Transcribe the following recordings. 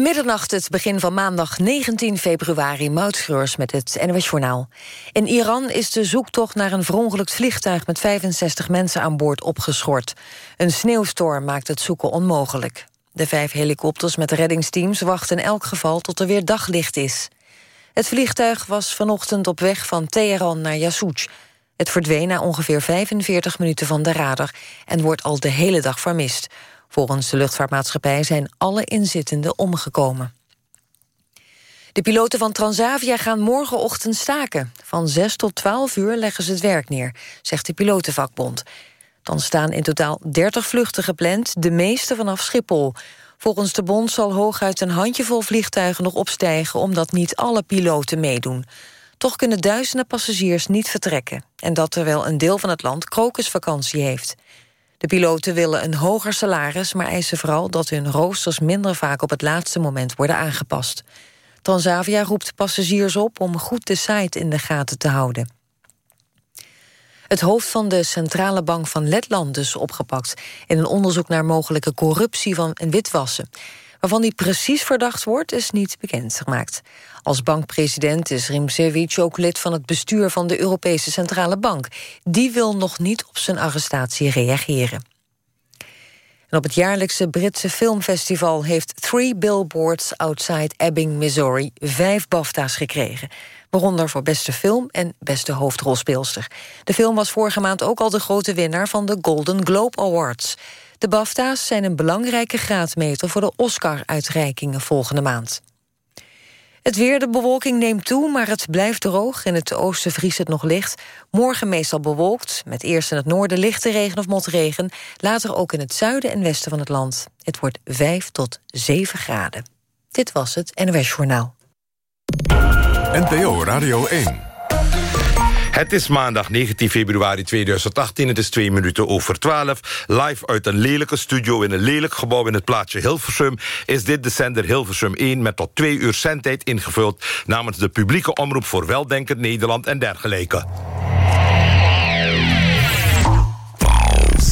Middernacht, het begin van maandag 19 februari, Moutschreurs met het NWS Journaal. In Iran is de zoektocht naar een verongelukt vliegtuig met 65 mensen aan boord opgeschort. Een sneeuwstorm maakt het zoeken onmogelijk. De vijf helikopters met reddingsteams wachten in elk geval tot er weer daglicht is. Het vliegtuig was vanochtend op weg van Teheran naar Yasouj. Het verdween na ongeveer 45 minuten van de radar en wordt al de hele dag vermist. Volgens de luchtvaartmaatschappij zijn alle inzittenden omgekomen. De piloten van Transavia gaan morgenochtend staken. Van 6 tot 12 uur leggen ze het werk neer, zegt de pilotenvakbond. Dan staan in totaal 30 vluchten gepland, de meeste vanaf Schiphol. Volgens de bond zal hooguit een handjevol vliegtuigen nog opstijgen... omdat niet alle piloten meedoen. Toch kunnen duizenden passagiers niet vertrekken. En dat terwijl een deel van het land krokusvakantie heeft. De piloten willen een hoger salaris, maar eisen vooral dat hun roosters minder vaak op het laatste moment worden aangepast. Transavia roept passagiers op om goed de site in de gaten te houden. Het hoofd van de Centrale Bank van Letland is opgepakt... in een onderzoek naar mogelijke corruptie van en witwassen. Waarvan hij precies verdacht wordt, is niet bekendgemaakt. Als bankpresident is Rimsevic ook lid van het bestuur van de Europese Centrale Bank. Die wil nog niet op zijn arrestatie reageren. En op het jaarlijkse Britse filmfestival heeft Three Billboards Outside Ebbing, Missouri vijf BAFTA's gekregen. Waaronder voor beste film en beste hoofdrolspeelster. De film was vorige maand ook al de grote winnaar van de Golden Globe Awards. De BAFTA's zijn een belangrijke graadmeter voor de Oscar-uitreikingen volgende maand. Het weer, de bewolking neemt toe, maar het blijft droog. In het oosten vriest het nog licht. Morgen meestal bewolkt, met eerst in het noorden lichte regen of motregen. Later ook in het zuiden en westen van het land. Het wordt 5 tot 7 graden. Dit was het NOS Journaal. NPO Radio 1. Het is maandag 19 februari 2018. Het is twee minuten over 12. Live uit een lelijke studio in een lelijk gebouw in het plaatsje Hilversum... is dit de zender Hilversum 1 met tot twee uur zendtijd ingevuld... namens de publieke omroep voor weldenkend Nederland en dergelijke.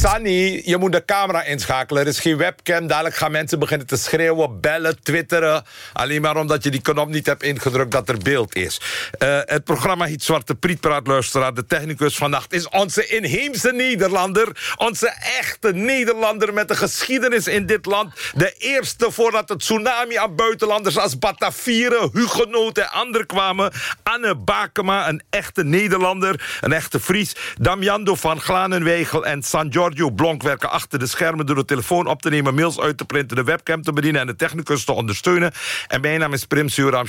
Sunny, je moet de camera inschakelen. Er is geen webcam. Dadelijk gaan mensen beginnen te schreeuwen, bellen, twitteren. Alleen maar omdat je die knop niet hebt ingedrukt dat er beeld is. Uh, het programma heet Zwarte Prietpraat, luisteraar. De technicus vannacht is onze inheemse Nederlander. Onze echte Nederlander met een geschiedenis in dit land. De eerste voordat het tsunami aan buitenlanders als Batavieren, Hugenoten en anderen kwamen. Anne Bakema, een echte Nederlander, een echte Fries. Damiando van Glanenweigel en San Giorgio Blonk werken achter de schermen... door de telefoon op te nemen, mails uit te printen... de webcam te bedienen en de technicus te ondersteunen. En mijn naam is Prim Suram.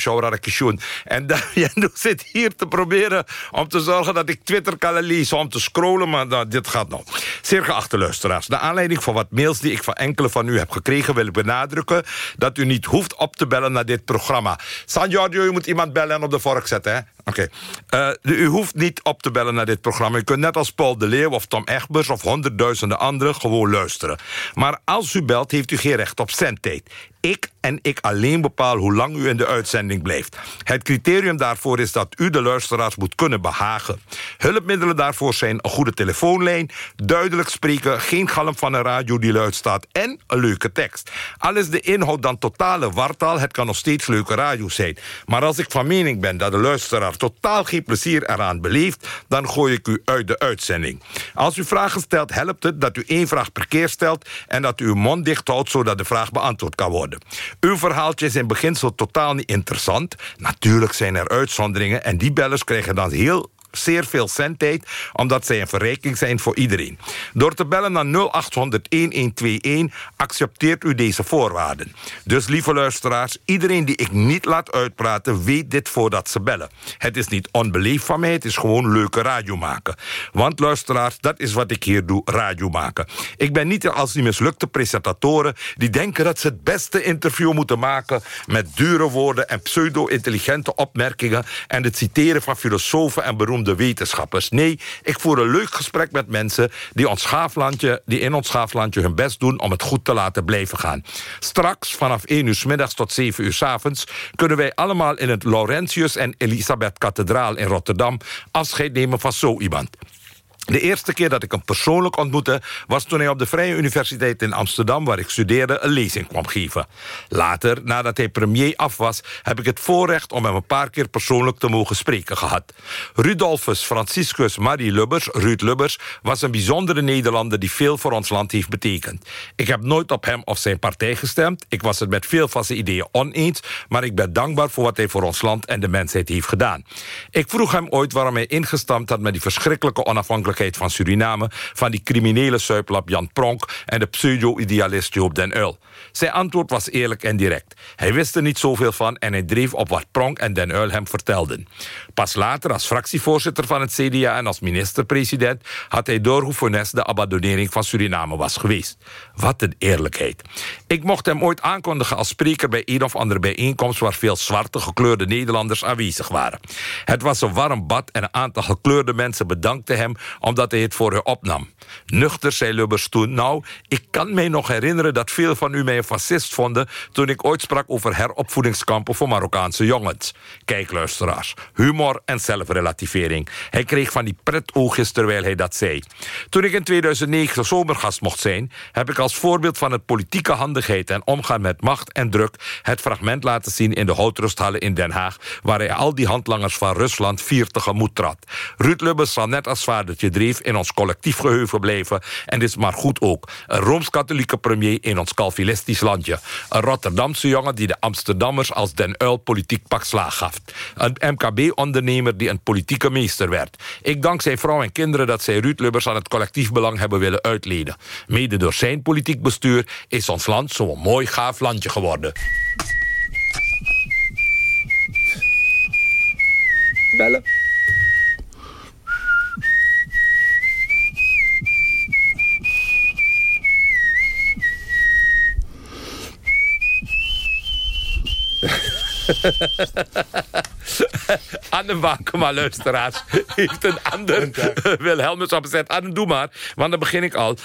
En Damiano zit hier te proberen om te zorgen dat ik Twitter kan lezen... om te scrollen, maar dit gaat nog. Zeer geachte luisteraars, naar aanleiding van wat mails... die ik van enkele van u heb gekregen, wil ik benadrukken... dat u niet hoeft op te bellen naar dit programma. San Giorgio, u moet iemand bellen en op de vork zetten, hè? Oké. Uh, u hoeft niet op te bellen naar dit programma. U kunt net als Paul de Leeuw of Tom Egbers of honderdduizenden anderen gewoon luisteren. Maar als u belt, heeft u geen recht op zendtijd. Ik en ik alleen bepaal hoe lang u in de uitzending blijft. Het criterium daarvoor is dat u de luisteraars moet kunnen behagen. Hulpmiddelen daarvoor zijn een goede telefoonlijn... duidelijk spreken, geen galm van een radio die luid staat... en een leuke tekst. Al is de inhoud dan totale wartaal, het kan nog steeds leuke radio zijn. Maar als ik van mening ben dat de luisteraar totaal geen plezier eraan beleeft... dan gooi ik u uit de uitzending. Als u vragen stelt, helpt het dat u één vraag per keer stelt... en dat u uw mond dicht houdt, zodat de vraag beantwoord kan worden. Uw verhaaltje is in beginsel totaal niet interessant. Natuurlijk zijn er uitzonderingen en die bellers krijgen dan heel zeer veel zendtijd... omdat zij een verrijking zijn voor iedereen. Door te bellen naar 0800-1121 accepteert u deze voorwaarden. Dus lieve luisteraars, iedereen die ik niet laat uitpraten... weet dit voordat ze bellen. Het is niet onbeleefd van mij, het is gewoon leuke radio maken. Want luisteraars, dat is wat ik hier doe, radio maken. Ik ben niet als die mislukte presentatoren... die denken dat ze het beste interview moeten maken... met dure woorden en pseudo-intelligente opmerkingen... en het citeren van filosofen en beroemde de wetenschappers. Nee, ik voer een leuk gesprek met mensen die, ons schaaflandje, die in ons schaaflandje hun best doen... om het goed te laten blijven gaan. Straks, vanaf 1 uur s middags tot 7 uur s avonds... kunnen wij allemaal in het Laurentius en Elisabeth Kathedraal in Rotterdam... afscheid nemen van zo iemand. De eerste keer dat ik hem persoonlijk ontmoette... was toen hij op de Vrije Universiteit in Amsterdam... waar ik studeerde, een lezing kwam geven. Later, nadat hij premier af was... heb ik het voorrecht om hem een paar keer persoonlijk te mogen spreken gehad. Rudolfus Franciscus Marie Lubbers, Ruud Lubbers... was een bijzondere Nederlander die veel voor ons land heeft betekend. Ik heb nooit op hem of zijn partij gestemd. Ik was het met veel van zijn ideeën oneens... maar ik ben dankbaar voor wat hij voor ons land en de mensheid heeft gedaan. Ik vroeg hem ooit waarom hij ingestampt had... met die verschrikkelijke onafhankelijkheid van Suriname... van die criminele suiplap Jan Pronk en de pseudo-idealist Joop den Uyl. Zijn antwoord was eerlijk en direct. Hij wist er niet zoveel van en hij dreef op wat Pronk en den Uyl hem vertelden. Pas later, als fractievoorzitter van het CDA en als minister-president... had hij door hoe funest de abandonering van Suriname was geweest. Wat een eerlijkheid. Ik mocht hem ooit aankondigen als spreker bij een of andere bijeenkomst... waar veel zwarte gekleurde Nederlanders aanwezig waren. Het was een warm bad en een aantal gekleurde mensen bedankten hem omdat hij het voor u opnam. Nuchter zei Lubbers toen, nou, ik kan mij nog herinneren... dat veel van u mij een fascist vonden... toen ik ooit sprak over heropvoedingskampen voor Marokkaanse jongens. Kijk, luisteraars, humor en zelfrelativering. Hij kreeg van die pretoogjes terwijl hij dat zei. Toen ik in 2009 zomergast mocht zijn... heb ik als voorbeeld van het politieke handigheid... en omgaan met macht en druk... het fragment laten zien in de houtrusthallen in Den Haag... waar hij al die handlangers van Rusland vier tegemoet trad. Ruud Lubbers zal net als vadertje in ons collectief geheugen blijven. En is maar goed ook. Een Rooms-Katholieke premier in ons Calvinistisch landje. Een Rotterdamse jongen die de Amsterdammers als Den Uil politiek pak slaag gaf. Een MKB-ondernemer die een politieke meester werd. Ik dank zijn vrouw en kinderen dat zij Ruud Lubbers aan het collectief belang hebben willen uitleden. Mede door zijn politiek bestuur is ons land zo'n mooi gaaf landje geworden. Bellen. Anne Wakema, luisteraars, heeft een ander Wilhelmus opgezet. Anne, doe maar, want dan begin ik al.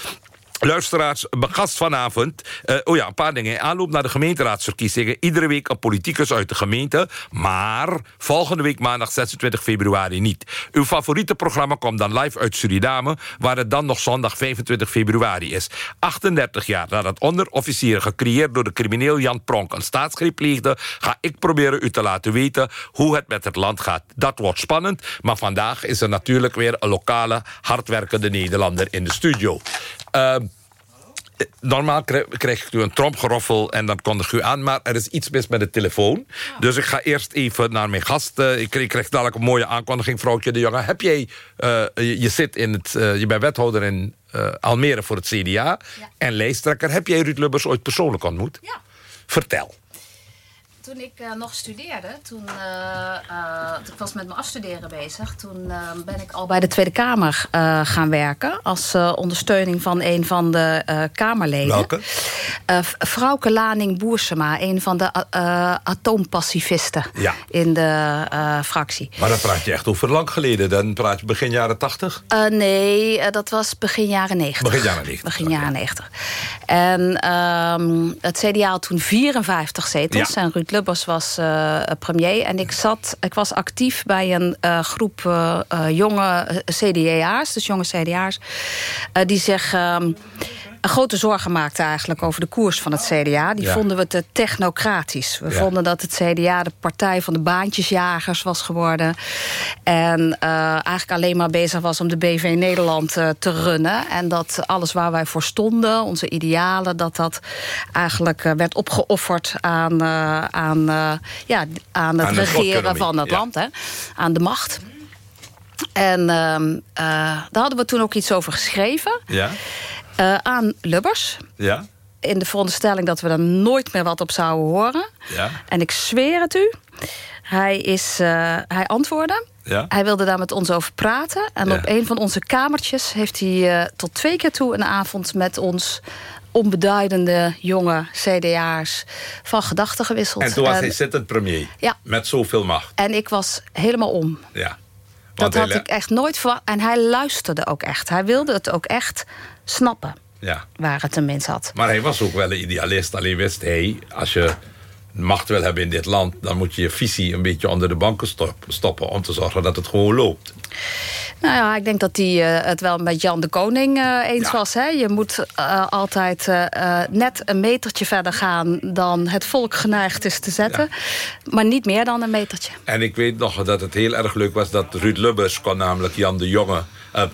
Luisteraars, gast vanavond. Uh, oh ja, een paar dingen. Aanloop naar de gemeenteraadsverkiezingen. Iedere week een politicus uit de gemeente. Maar volgende week maandag 26 februari niet. Uw favoriete programma komt dan live uit Suriname... waar het dan nog zondag 25 februari is. 38 jaar nadat onderofficieren gecreëerd door de crimineel Jan Pronk... een staatsgreep pleegde, ga ik proberen u te laten weten... hoe het met het land gaat. Dat wordt spannend, maar vandaag is er natuurlijk weer... een lokale, hardwerkende Nederlander in de studio. Uh, normaal krijg ik u een trompgeroffel en dan kondig u aan. Maar er is iets mis met de telefoon. Dus ik ga eerst even naar mijn gast. ik, krijg dadelijk een mooie aankondiging, vrouwtje de Jonge. Heb jij, uh, je, zit in het, uh, je bent wethouder in uh, Almere voor het CDA. Ja. En lijsttrekker. Heb jij Ruud Lubbers ooit persoonlijk ontmoet? Ja. Vertel toen ik uh, nog studeerde, toen uh, uh, ik was met mijn afstuderen bezig, toen ben ik al bij de Tweede Kamer gaan werken als ondersteuning van een van de Kamerleden. Welke? Vrouwke Laning Boersema, een van de atoompacifisten ja. in de fractie. Maar dan praat je echt over lang geleden, dan praat je begin jaren tachtig? nee, dat was begin jaren negentig. Begin jaren negentig. Begin jaren negentig. En um, het CDA had toen 54 zetels ja. en Ruud Lubbers was uh, premier. En ik, zat, ik was actief bij een uh, groep uh, jonge CDA's, dus jonge CDA's... die um, grote zorgen maakten eigenlijk over de koers van het CDA. Die Ja. vonden we te technocratisch. We Ja. vonden dat het CDA de partij van de baantjesjagers was geworden. En eh, eigenlijk alleen maar bezig was om de BV Nederland eh, te runnen. En dat alles waar wij voor stonden, onze idealen... dat dat eigenlijk eh, werd opgeofferd aan, aan, ja, aan het Aan regeren van het ja. land. Hè? Aan de macht. En ehm, eh, daar hadden we toen ook iets over geschreven. Ja? Eh, aan Lubbers. Ja? In de veronderstelling dat we er nooit meer wat op zouden horen. Ja? En ik zweer het u. Hij, is, eh, hij antwoordde. Ja? Hij wilde daar met ons over praten. En Ja. op een van onze kamertjes heeft hij eh, tot twee keer toe een avond met ons onbeduidende jonge CDA's van gedachten gewisseld. En toen was En- hij zittend premier. Ja. Met zoveel macht. en ik was helemaal om. Ja. Dat Want had ik echt nooit verwacht. En hij luisterde ook echt. Hij wilde het ook echt snappen Ja. waar het een mens had. Maar hij was ook wel een idealist. Alleen wist hij, als je macht wil hebben in dit land... dan moet je je visie een beetje onder de banken stop- stoppen... om te zorgen dat het gewoon loopt. Nou ja, ik denk dat hij uh, het wel met Jan de Koning uh, eens was. Hè? Je moet uh, altijd net een metertje verder gaan... dan het volk geneigd is te zetten. Ja. Maar niet meer dan een metertje. En ik weet nog dat het heel erg leuk was... dat Ruud Lubbers kon namelijk Jan de Jonge...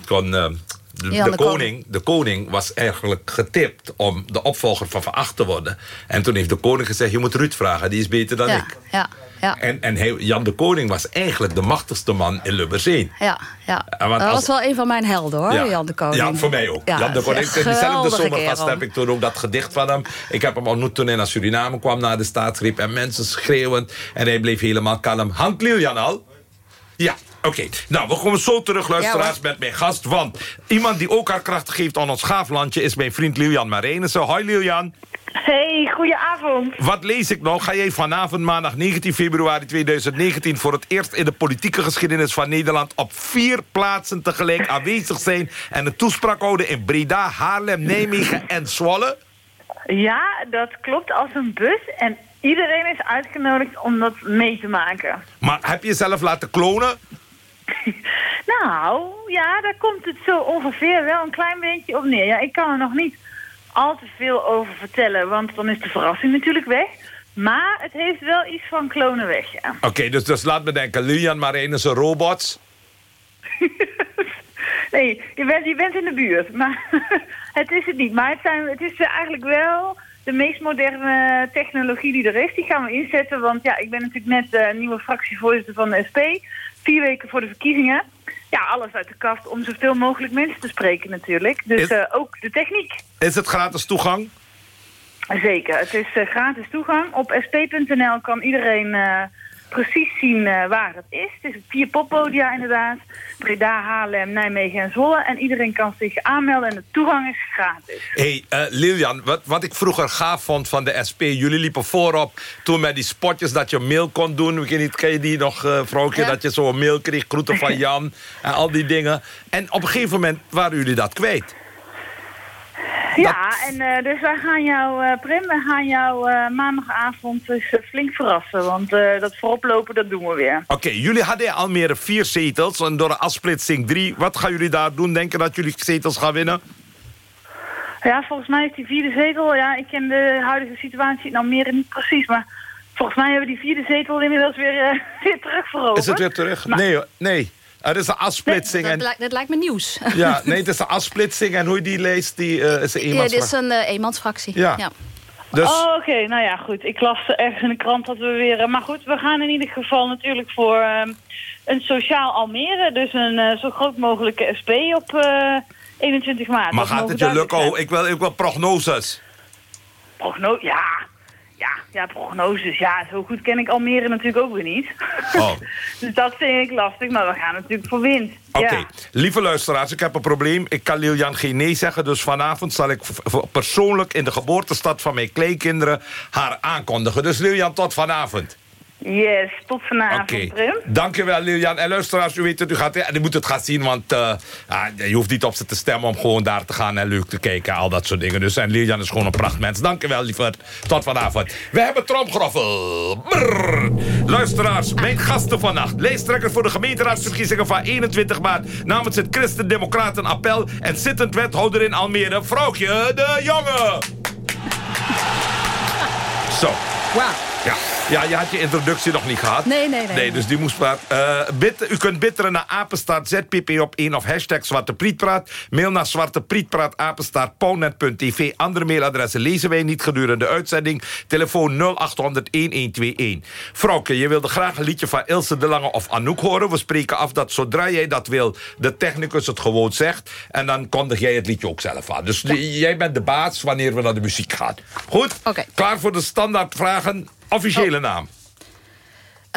kon, de, de, koning, de koning was eigenlijk getipt om de opvolger van Van Acht te worden. En toen heeft de koning gezegd, je moet Ruud vragen, die is beter dan ja, ik. Ja. Ja. En, en Jan de Koning was eigenlijk de machtigste man in Lubberzeen. Ja, ja. Want dat was wel een van mijn helden, hoor, ja, Jan de Koning. Ja, voor mij ook. Ja, Jan de Koning, diezelfde zomergast heb ik toen ook dat gedicht van hem. Ik heb hem ontmoet toen hij naar Suriname kwam, naar de staatsgreep. En mensen schreeuwend. En hij bleef helemaal kalm. Hangt Lilian al? Ja, Oké, nou, we komen zo terug, luisteraars, ja, met mijn gast. Want iemand die ook haar kracht geeft aan ons schaaflandje... is mijn vriend Lilian Marijnissen. Hoi, Lilian. Hey, goedenavond. Wat lees ik nog? Ga jij vanavond, maandag 19 februari 2019... voor het eerst in de politieke geschiedenis van Nederland... op vier plaatsen tegelijk aanwezig zijn... en een toespraak houden in Breda, Haarlem, Nijmegen en Zwolle? Ja, dat klopt als een bus. En iedereen is uitgenodigd om dat mee te maken. Maar heb je jezelf laten klonen? nou, ja, daar komt het zo ongeveer wel een klein beetje op neer. Ja, ik kan er nog niet al te veel over vertellen, want dan is de verrassing natuurlijk weg. Maar het heeft wel iets van klonen weg, ja. Oké, dus, dus laat me denken, Lilian Marijnissen robots? nee, je bent, je bent in de buurt, maar het is het niet. Maar het, zijn, het is eigenlijk wel de meest moderne technologie die er is. Die gaan we inzetten, want ja, ik ben natuurlijk net uh, nieuwe fractievoorzitter van de SP. Vier weken voor de verkiezingen. Ja, alles uit de kast om zoveel mogelijk mensen te spreken natuurlijk. Dus is, uh, ook de techniek. Is het gratis toegang? Zeker, het is uh, gratis toegang. Op sp.nl kan iedereen precies zien uh, waar het is. Het is vier poppodia inderdaad. Breda, Haarlem, Nijmegen en Zwolle. En iedereen kan zich aanmelden en de toegang is gratis. hey, uh, Lilian, wat, wat ik vroeger gaaf vond van de SP... jullie liepen voorop toen met die spotjes dat je mail kon doen. Ken je die nog, uh, vrouwtje? Ja. Dat je zo'n mail kreeg, groeten van Jan en al die dingen. En op een gegeven moment waren jullie dat kwijt. Ja, en uh, dus wij gaan jou, uh, Prim, we gaan jou uh, maandagavond dus flink verrassen. Want dat vooroplopen, dat doen we weer. Oké, okay, jullie hadden al meer vier zetels en door de afsplitsing drie. Wat gaan jullie daar doen? Denken dat jullie zetels gaan winnen? Ja, volgens mij is die vierde zetel... Ja, ik ken de huidige situatie in Almere niet precies, maar... Volgens mij hebben die vierde zetel inmiddels weer, weer terugveroverd. Is het weer terug? Maar, nee, nee. Er is een afsplitsing. Nee, dat, lijkt, dat, lijkt me nieuws. Ja, nee, het is een afsplitsing. En hoe je die leest, die, uh, is een eenmansfractie. Ja, dit is een uh, eenmansfractie. Ja. ja. Dus... Oh, oké. Okay. Nou ja, goed. Ik las ergens in de krant dat we weer... Uh, maar goed, we gaan in ieder geval natuurlijk voor een sociaal Almere. Dus een zo groot mogelijke SP op 21 maart. Maar gaat het je lukken? Ik, wil, ik wil prognoses. Prognose? Ja, ja, ja, prognoses. Ja, zo goed ken ik Almere natuurlijk ook weer niet. Oh. dus dat vind ik lastig, maar we gaan natuurlijk voor wind. Oké, okay. ja. lieve luisteraars, ik heb een probleem. Ik kan Lilian geen nee zeggen, dus vanavond zal ik persoonlijk... in de geboortestad van mijn kleinkinderen haar aankondigen. Dus Lilian, tot vanavond. Yes, tot vanavond, Oké, okay. dankjewel Lilian. En luisteraars, u weet het, u, gaat, u moet het gaan zien... want uh, je hoeft niet op ze te stemmen om gewoon daar te gaan... en leuk te kijken, al dat soort dingen. Dus en Lilian is gewoon een prachtmens. Dankjewel, lieverd. Tot vanavond. We hebben tromgroffel. Brrr. Luisteraars, mijn gasten vannacht. Lijsttrekker voor de gemeenteraadsverkiezingen van 21 maart... namens het Christen-Democraten Appel... en zittend wethouder in Almere, vrouwtje de Jonge. Zo. Wow. Ja. ja, je had je introductie nog niet gehad. Nee, nee, nee. Nee, dus die moest maar... Uh, bit, u kunt bitteren naar apenstaart ZPP op 1 of hashtag Zwarte Prietpraat. Mail naar zwarteprietpraat apenstaart pownet.tv. Andere mailadressen lezen wij niet gedurende de uitzending. Telefoon 0800-1121. Vrouwke, je wilde graag een liedje van Ilse de Lange of Anouk horen. We spreken af dat zodra jij dat wil, de technicus het gewoon zegt. En dan kondig jij het liedje ook zelf aan. Dus ja. jij bent de baas wanneer we naar de muziek gaan. Goed? Okay. Klaar voor de standaardvragen? Officiële oh. naam.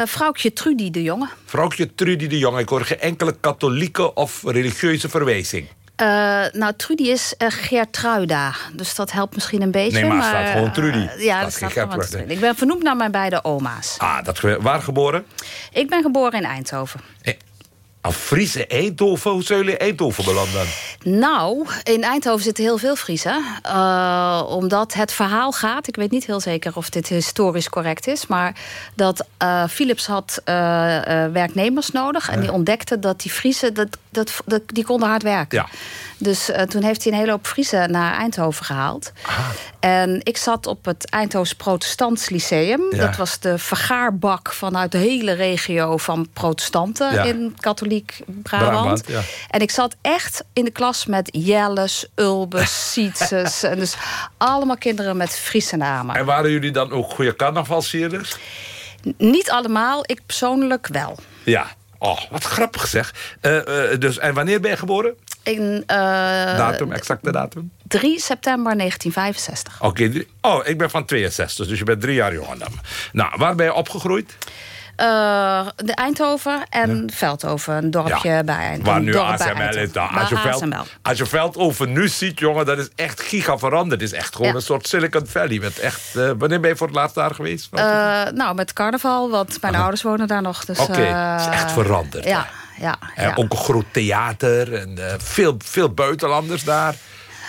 Uh, vrouwtje Trudy de Jonge. Vrouwtje Trudy de Jonge. Ik hoor geen enkele katholieke of religieuze verwijzing. Uh, nou, Trudy is uh, Gertruida. Dus dat helpt misschien een beetje. Nee, maar, maar staat gewoon Trudy. Uh, ja, dat staat gewoon Trudy. Ik ben vernoemd naar mijn beide oma's. Ah, dat, waar geboren? Ik ben geboren in Eindhoven. Eh, Een Friese Eindhoven? Hoe zijn jullie Eindhoven beland dan? Nou, in Eindhoven zitten heel veel Friesen. Uh, omdat het verhaal gaat... ik weet niet heel zeker of dit historisch correct is... maar dat uh, Philips had uh, werknemers nodig... en die ontdekte dat die Friesen... Dat, dat, dat, die konden hard werken. Ja. Dus toen heeft hij een hele hoop Friesen naar Eindhoven gehaald. Aha. En ik zat op het Eindhoven Protestants Lyceum. Ja. Dat was de vergaarbak vanuit de hele regio van protestanten... Ja. in katholiek Brabant. En ik zat echt in de klas met Jelles, Ulbes, Sietses. en dus allemaal kinderen met Friese namen. En waren jullie dan ook goede carnavalsvierders? Niet allemaal, ik persoonlijk wel. Ja, oh, wat grappig zeg. Uh, uh, dus, en wanneer ben je geboren? In, uh, datum, exacte datum? 3 september 1965. Oké, okay, oh, ik ben van 62, dus je bent drie jaar jonger dan me. Nou, waar ben je opgegroeid? Uh, de Eindhoven en ja. Veldhoven, een dorpje ja. bij Eindhoven. Waar nu ASML is. Nou, als, je Veld, als je Veldhoven nu ziet, jongen, dat is echt giga veranderd. Het is echt gewoon ja. een soort Silicon Valley. Met echt, uh, wanneer ben je voor het laatst daar geweest? Uh, nou, met carnaval, want mijn Aha. ouders wonen daar nog. Dus, Oké, okay. het is echt veranderd. Ja, ja, ja. Ook een groot theater en veel, veel buitenlanders daar.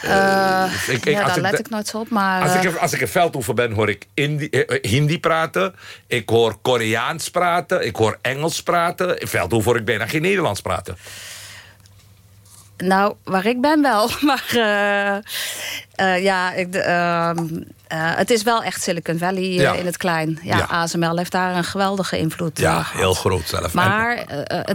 Uh, ik, ik, ja, daar let ik, ik nooit zo op. Maar, als, ik, als ik in Veldhoven ben, hoor ik Hindi, eh, Hindi praten. Ik hoor Koreaans praten. Ik hoor Engels praten. In Veldhoven hoor ik bijna geen Nederlands praten. Nou, waar ik ben wel. Maar uh, uh, ja, ik, uh, het is wel echt Silicon Valley ja. in het klein. Ja, ja, ASML heeft daar een geweldige invloed. Ja, heel groot zelf. Maar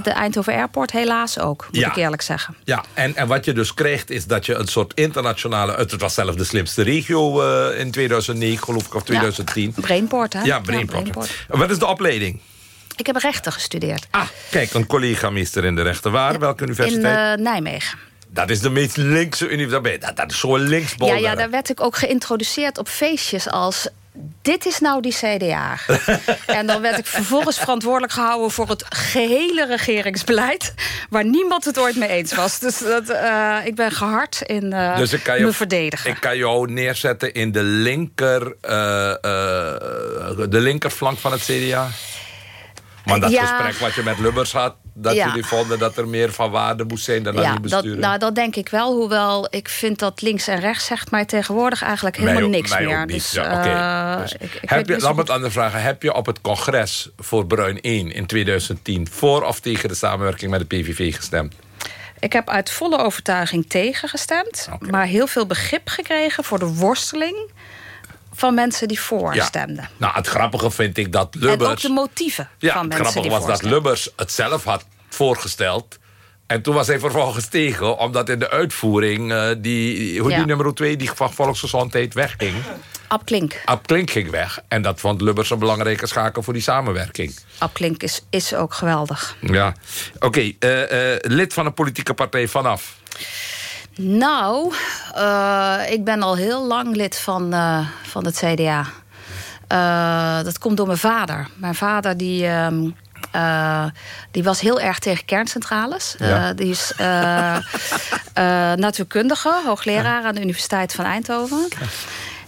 de Eindhoven Airport helaas ook, moet ik eerlijk zeggen. Ja, en, en wat je dus krijgt is dat je een soort internationale... Het was zelf de slimste regio in 2009, geloof ik, of 2010. Brainport, hè? Ja, Brainport. Brainport. Wat is de opleiding? Ik heb rechten gestudeerd. Ah, kijk, een collega-meester in de rechten. Waar? Welke universiteit? In uh, Nijmegen. Dat is de meest linkse universiteit. Dat, dat is zo'n linksbol. Ja, ja, daar werd ik ook geïntroduceerd op feestjes als dit is nou die CDA. en dan werd ik vervolgens verantwoordelijk gehouden... voor het gehele regeringsbeleid... waar niemand het ooit mee eens was. Dus dat, uh, ik ben gehard in uh, dus ik kan je, me verdedigen. Ik kan jou neerzetten in de linker, uh, de linkerflank van het CDA? Maar dat ja. gesprek wat je met Lubbers had... dat Ja. jullie vonden dat er meer van waarde moest zijn dan aan Ja, die dat, besturen. nou, dat denk ik wel. Hoewel ik vind dat links en rechts zegt mij tegenwoordig eigenlijk helemaal ook- niks meer. niet. Dus, Ja, oké. eh, Dus ik, ik weet heb je, laat me het anders vragen. Heb je op het congres voor Bruin 1 in 2010... voor of tegen de samenwerking met de PVV gestemd? Ik heb uit volle overtuiging tegen gestemd. Maar heel veel begrip gekregen voor de worsteling van mensen die voor Ja. stemden. Nou, het grappige vind ik dat En ook Lubbers... de motieven Ja, van het mensen grappige die was dat. Lubbers het zelf had voorgesteld... En toen was hij vervolgens tegen, omdat in de uitvoering... eh, die, hoe Ja. die nummer 2, die van volksgezondheid wegging... Ab Klink. Ab Klink ging weg. En dat vond Lubbers een belangrijke schakel voor die samenwerking. Ab Klink is, is ook geweldig. Ja. Oké, eh, eh, lid van een politieke partij vanaf. Nou, eh, ik ben al heel lang lid van, eh, van het CDA. Eh, dat komt door mijn vader. Mijn vader die, ehm, eh, die was heel erg tegen kerncentrales. Ja. Die is natuurkundige, hoogleraar aan de Universiteit van Eindhoven.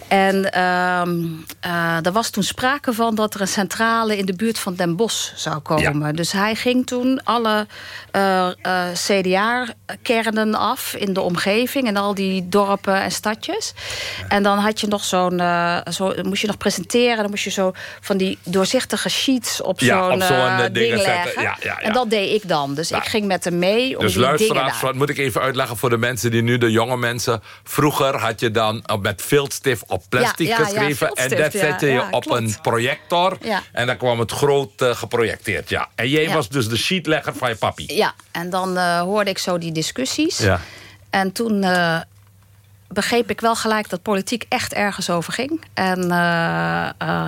En ehm, eh, er was toen sprake van dat er een centrale in de buurt van Den Bosch zou komen. Dus hij ging toen alle eh, CDA-kernen af in de omgeving... en al die dorpen en stadjes. En dan had je nog zo'n... eh, zo, moest je nog presenteren. Dan moest je zo van die doorzichtige sheets op Ja, zo'n eh, eh, ding dingen zetten. leggen. Ja, ja, ja. En dat deed ik dan. Dus Nou, ik ging met hem mee om Dus die dingen luisteraars, daar. wat moet ik even uitleggen voor de mensen die nu, de jonge mensen... Vroeger had je dan eh, met viltstift op plastic Ja, ja, ja, geschreven... en dat zette je op klopt. een projector... En dan kwam het groot eh, geprojecteerd. Ja. En jij was dus de sheetlegger van je papi. Ja, en dan eh, hoorde ik zo die discussies. Ja. En toen eh, begreep ik wel gelijk dat politiek echt ergens over ging. En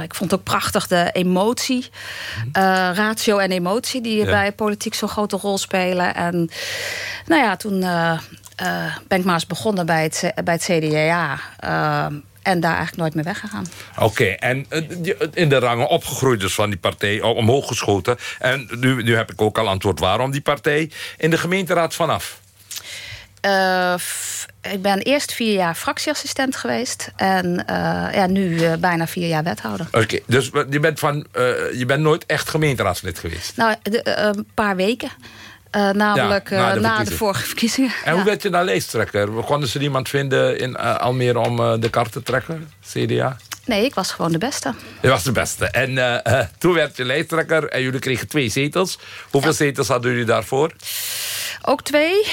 ik vond ook prachtig de emotie, eh, ratio en emotie... die bij politiek zo'n grote rol spelen. En nou ja, toen ben ik maar eens begonnen bij het, bij het CDA... eh, en daar eigenlijk nooit meer weggegaan. Oké, en eh, je- in de rangen opgegroeid dus van die partij, omhoog geschoten. En nu, nu heb ik ook al antwoord waarom die partij. In de gemeenteraad vanaf. Eh, ik ben eerst vier jaar fractieassistent geweest. En eh, ja, nu eh, bijna vier jaar wethouder. Oké, dus je bent, van, eh, je bent nooit echt gemeenteraadslid geweest? Nou, eh, een paar weken. Uh, namelijk ja, na, de, na de, vorige verkiezingen. En hoe werd je dan lijsttrekker? Konden ze iemand vinden in uh, Almere om de kart te trekken? CDA? Nee, ik was gewoon de beste. Je was de beste. En toen werd je lijsttrekker en jullie kregen twee zetels. Hoeveel zetels hadden jullie daarvoor? Ook twee.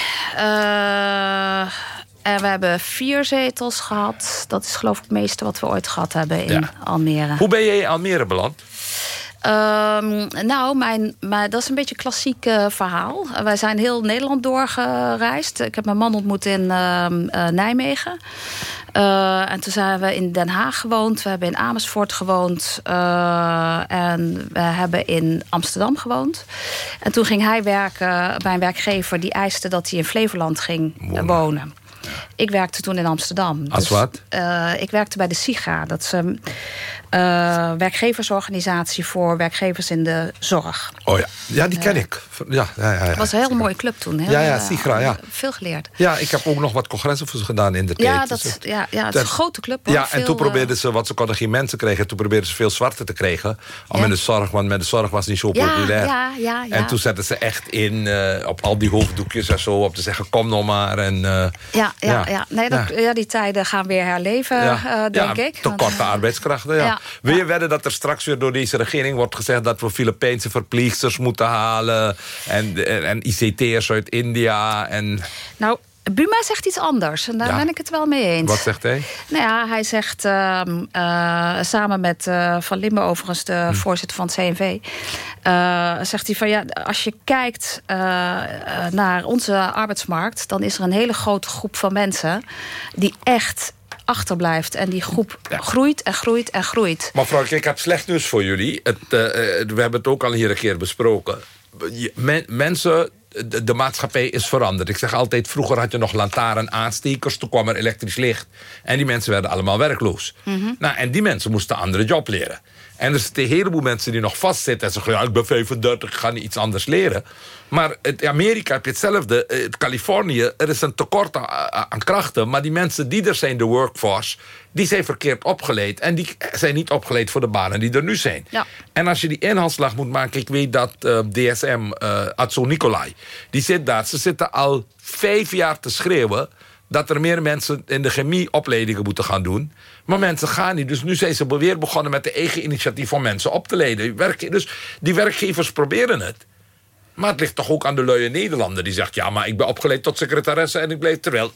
En we hebben vier zetels gehad. Dat is geloof ik het meeste wat we ooit gehad hebben in Almere. Hoe ben je in Almere beland? Um, nou, mijn, mijn, dat is een beetje een klassiek uh, verhaal. wij zijn heel Nederland doorgereisd. Ik heb mijn man ontmoet in uh, uh, Nijmegen. en toen zijn we in Den Haag gewoond. We hebben in Amersfoort gewoond. en we hebben in Amsterdam gewoond. En toen ging hij werken bij een werkgever... die eiste dat hij in Flevoland ging wonen. Ik werkte toen in Amsterdam. Als dus, wat? ik werkte bij de SIGA. Dat is um, uh, werkgeversorganisatie voor werkgevers in de zorg. Oh ja, ja die ken ik. Ja, ja, ja, ja. Het was een hele mooie club toen. Heel, ja, ja, Sigra, ja. Veel geleerd. Ja, ik heb ook nog wat congressen voor ze gedaan in de ja, tijd. Dat, ja, ja, het is een grote club. Hoor. Ja, en toen probeerden ze, wat ze konden geen mensen kregen... toen probeerden ze veel zwarte te krijgen. Om in de zorg, want met de zorg was niet zo populair. Ja, ja, ja, En toen zetten ze echt in uh, op al die hoofddoekjes en zo... om te zeggen, kom nog maar. En, ja, ja, ja. Nee, dat, ja. die tijden gaan weer herleven, denk ik. Tekorte arbeidskrachten, ja. Wil je wedden dat er straks weer door deze regering wordt gezegd... dat we Filipijnse verpleegsters moeten halen... en, en, en ICT'ers uit India. En... Nou, Buma zegt iets anders. En daar ben ik het wel mee eens. Wat zegt hij? Nou ja, hij zegt uh, uh, samen met uh, Van Limbe, overigens de hm. voorzitter van het CNV... Eh, zegt hij van ja, als je kijkt naar onze arbeidsmarkt... dan is er een hele grote groep van mensen... die echt achterblijft. En die groep groeit en groeit en groeit. Maar mevrouw, ik heb slecht nieuws voor jullie. Het, uh, we hebben het ook al hier een keer besproken. mensen de, de, maatschappij is veranderd. Ik zeg altijd, vroeger had je nog lantaarn-aanstekers... toen kwam er elektrisch licht. En die mensen werden allemaal werkloos. Mm nou, en die mensen moesten een andere job leren. En er zitten een heleboel mensen die nog vastzitten... en zeggen, ja, ik ben 35, ik ga niet iets anders leren. Maar in Amerika heb je hetzelfde. In eh, Californië, er is een tekort aan, krachten... maar die mensen die er zijn, de workforce... die zijn verkeerd opgeleid. En die zijn niet opgeleid voor de banen die er nu zijn. Ja. En als je die inhaalslag moet maken... ik weet dat uh, DSM, uh, Atso Nicolai... die zit daar, ze zitten al vijf jaar te schreeuwen dat er meer mensen in de chemieopleidingen moeten gaan doen. Maar mensen gaan niet. Dus nu zijn ze weer begonnen met de eigen initiatief... om mensen op te leiden. Dus die werkgevers proberen het. Maar het ligt toch ook aan de luie Nederlander die zegt... ja, maar ik ben opgeleid tot secretaresse en ik blijf... terwijl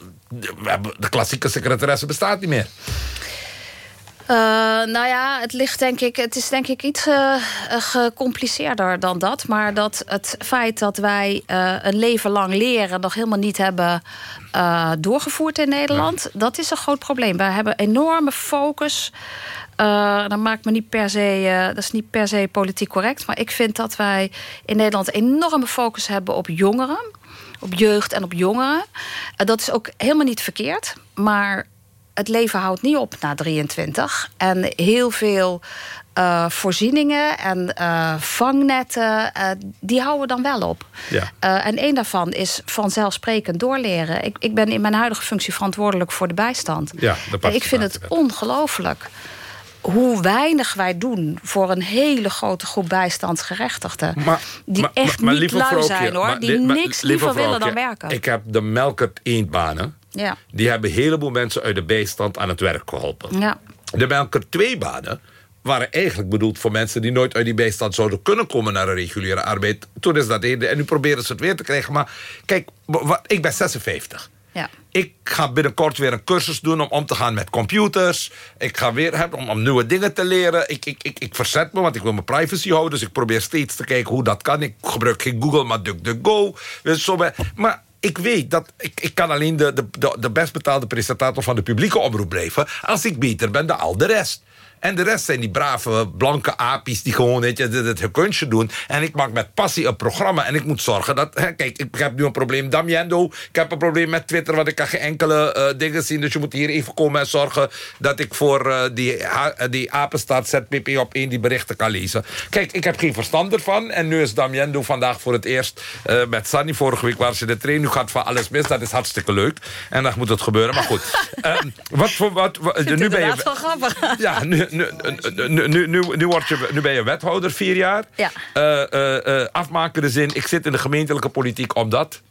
de klassieke secretaresse bestaat niet meer. Uh, nou ja, het ligt denk ik, het is denk ik iets uh, gecompliceerder dan dat. Maar dat het feit dat wij uh, een leven lang leren nog helemaal niet hebben doorgevoerd in Nederland, dat is een groot probleem. Wij hebben enorme focus. dat maakt me niet per se, dat is niet per se politiek correct. Maar ik vind dat wij in Nederland enorme focus hebben op jongeren. Op jeugd en op jongeren. dat is ook helemaal niet verkeerd. Maar het leven houdt niet op na 23. En heel veel uh, voorzieningen en uh, vangnetten, uh, die houden dan wel op. Ja. en een daarvan is vanzelfsprekend doorleren. Ik, ik ben in mijn huidige functie verantwoordelijk voor de bijstand. Ja, ik vind het ongelooflijk hoe weinig wij doen voor een hele grote groep bijstandsgerechtigden. Maar, die echt maar, niet lui zijn, hoor. die niks liever willen dan werken. Ik heb de Melkert eendbanen ja. Die hebben een heleboel mensen uit de bijstand aan het werk geholpen. Ja. De Melker twee banen waren eigenlijk bedoeld voor mensen... die nooit uit die bijstand zouden kunnen komen naar een reguliere arbeid. Toen is dat en nu proberen ze het weer te krijgen. Maar kijk, ik ben 56. Ja. Ik ga binnenkort weer een cursus doen om om te gaan met computers. Ik ga weer hebben om, om nieuwe dingen te leren. Ik, ik, ik, ik verzet me, want ik wil mijn privacy houden. Dus ik probeer steeds te kijken hoe dat kan. Ik gebruik geen Google, maar DuckDuckGo. Dus zo maar ik weet dat ik, ik kan alleen de, de, de best betaalde presentator van de publieke omroep blijven... als ik beter ben dan al de rest. En de rest zijn die brave, blanke apies die gewoon weet je, het, kunstje doen. En ik maak met passie een programma. En ik moet zorgen dat... Hè, kijk, ik heb nu een probleem. Damiendo, ik heb een probleem met Twitter... want ik kan geen enkele uh, dingen zien. Dus je moet hier even komen en zorgen... dat ik voor uh, die, uh, die apenstaat ZPP op één die berichten kan lezen. Kijk, ik heb geen verstand ervan. En nu is Damiendo vandaag voor het eerst met Sunny. Vorige week waren ze de train. Nu gaat van alles mis. Dat is hartstikke leuk. En dan moet het gebeuren. Maar goed. wat voor... Wat, nu ben je... wel grappig. Ja, nu, nu, nu, nu, nu, word je, nu ben je wethouder vier jaar. Ja. Uh, afmaken de zin, ik zit in de gemeentelijke politiek omdat...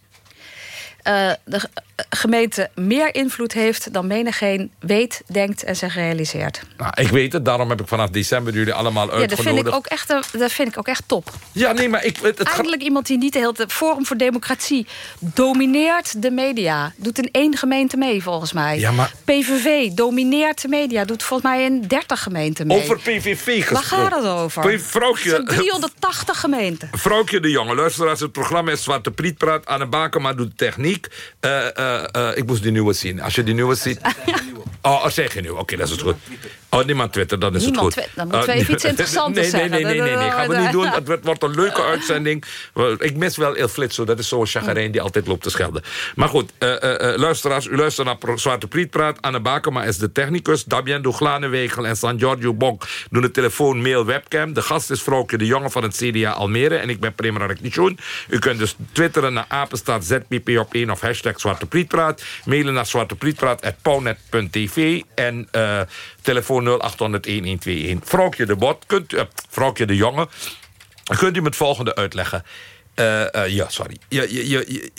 Uh, de gemeente meer invloed heeft dan menigeen weet, denkt en zich realiseert. Nou, ik weet het, daarom heb ik vanaf december jullie allemaal uitgenodigd. Ja, dat vind ik ook echt, dat vind ik ook echt top. Ja, nee, maar ik... Het, het Eindelijk iemand die niet de hele Forum voor Democratie domineert de media. Doet in één gemeente mee, volgens mij. Ja, maar... PVV domineert de media. Doet volgens mij in 30 gemeenten mee. Over PVV gesproken. Waar gaat het over? Vrouwtje, 380 gemeenten. Vrouwtje de Jonge, luister als het programma is Zwarte Priet praat. Anne Bakema doet techniek. Uh, uh, ik moest die nieuwe zien. Als je die nieuwe ziet... Oh, zeg je nu. Oké, dat is het goed. Oh, niemand twitter, dan is niemand het goed. Dan moeten we even iets interessants nee, zeggen. Nee, nee, nee, nee, gaan we niet doen. Het wordt een leuke uitzending. Ik mis wel El Flitso, dat is zo'n chagrijn die altijd loopt te schelden. Maar goed, uh, uh, luisteraars, u luistert naar Zwarte Priet Praat. Anne Bakema is de technicus. Damien Douglanewegel en San Giorgio Bonk doen de telefoon, mail, webcam. De gast is vrouwtje de jongen van het CDA Almere. En ik ben Prima Reknichoen. U kunt dus twitteren naar apenstaat ZPP op 1 of hashtag Zwarte Priet Praat. Mailen naar zwarteprietpraat.pownet.tv. En telefoon 0800-1121. Vrouwtje de Bot, kunt, uh, vrouwtje de Jonge, kunt u me het volgende uitleggen. Uh, uh, ja, sorry. Je, je, je,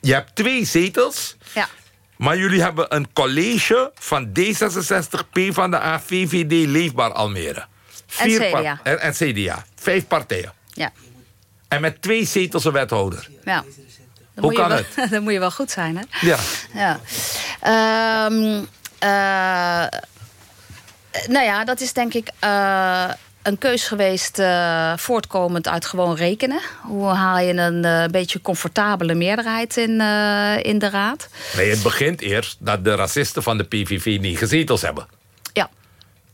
je, hebt twee zetels. Ja. Maar jullie hebben een college van D66, P van de A, VVD, Leefbaar Almere. Vier en CDA. En, en, CDA. Vijf partijen. Ja. En met twee zetels een wethouder. Ja. Dan Hoe kan wel, het? Dan moet je wel goed zijn, hè? Ja. ja. Um, nou ja, dat is denk ik uh, een keus geweest uh, voortkomend uit gewoon rekenen. Hoe haal je een uh, beetje comfortabele meerderheid in, in de raad? Nee, het begint eerst dat de racisten van de PVV negen zetels hebben. Ja.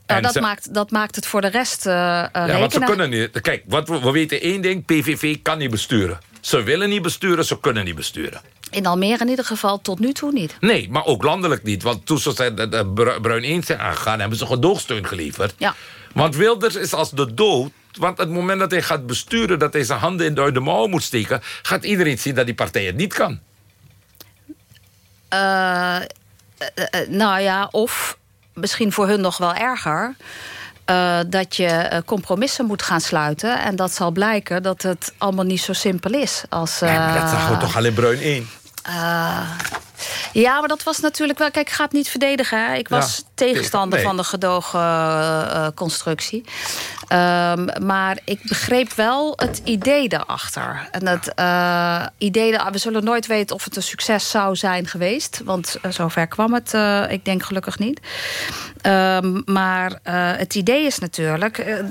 Nou, dat, ze... maakt, dat maakt het voor de rest ja, rekenen. want ze kunnen niet. Kijk, wat we, we weten één ding. PVV kan niet besturen. Ze willen niet besturen, ze kunnen niet besturen. In Almere in ieder geval tot nu toe niet. Nee, maar ook landelijk niet. Want toen ze de, de Bruin 1 zijn aangegaan... hebben ze gedoogsteun geleverd. Ja. Want Wilders is als de dood... Want het moment dat hij gaat besturen... dat hij zijn handen in de, de mouw moet steken... gaat iedereen zien dat die partij het niet kan. Uh, uh, uh, nou ja, of misschien voor hun nog wel erger... Uh, dat je uh, compromissen moet gaan sluiten. En dat zal blijken dat het allemaal niet zo simpel is. Als, uh, ja, dat zagen we toch al in Bruin 1? Ja, maar dat was natuurlijk wel... Kijk, ik ga het niet verdedigen. Hè. Ik was Ja, tegenstander nee. van de gedoogconstructie. Um, maar ik begreep wel het idee daarachter. En het uh, idee... Dat, we zullen nooit weten of het een succes zou zijn geweest. Want uh, zover kwam het, uh, ik denk gelukkig niet. Um, maar het idee is natuurlijk...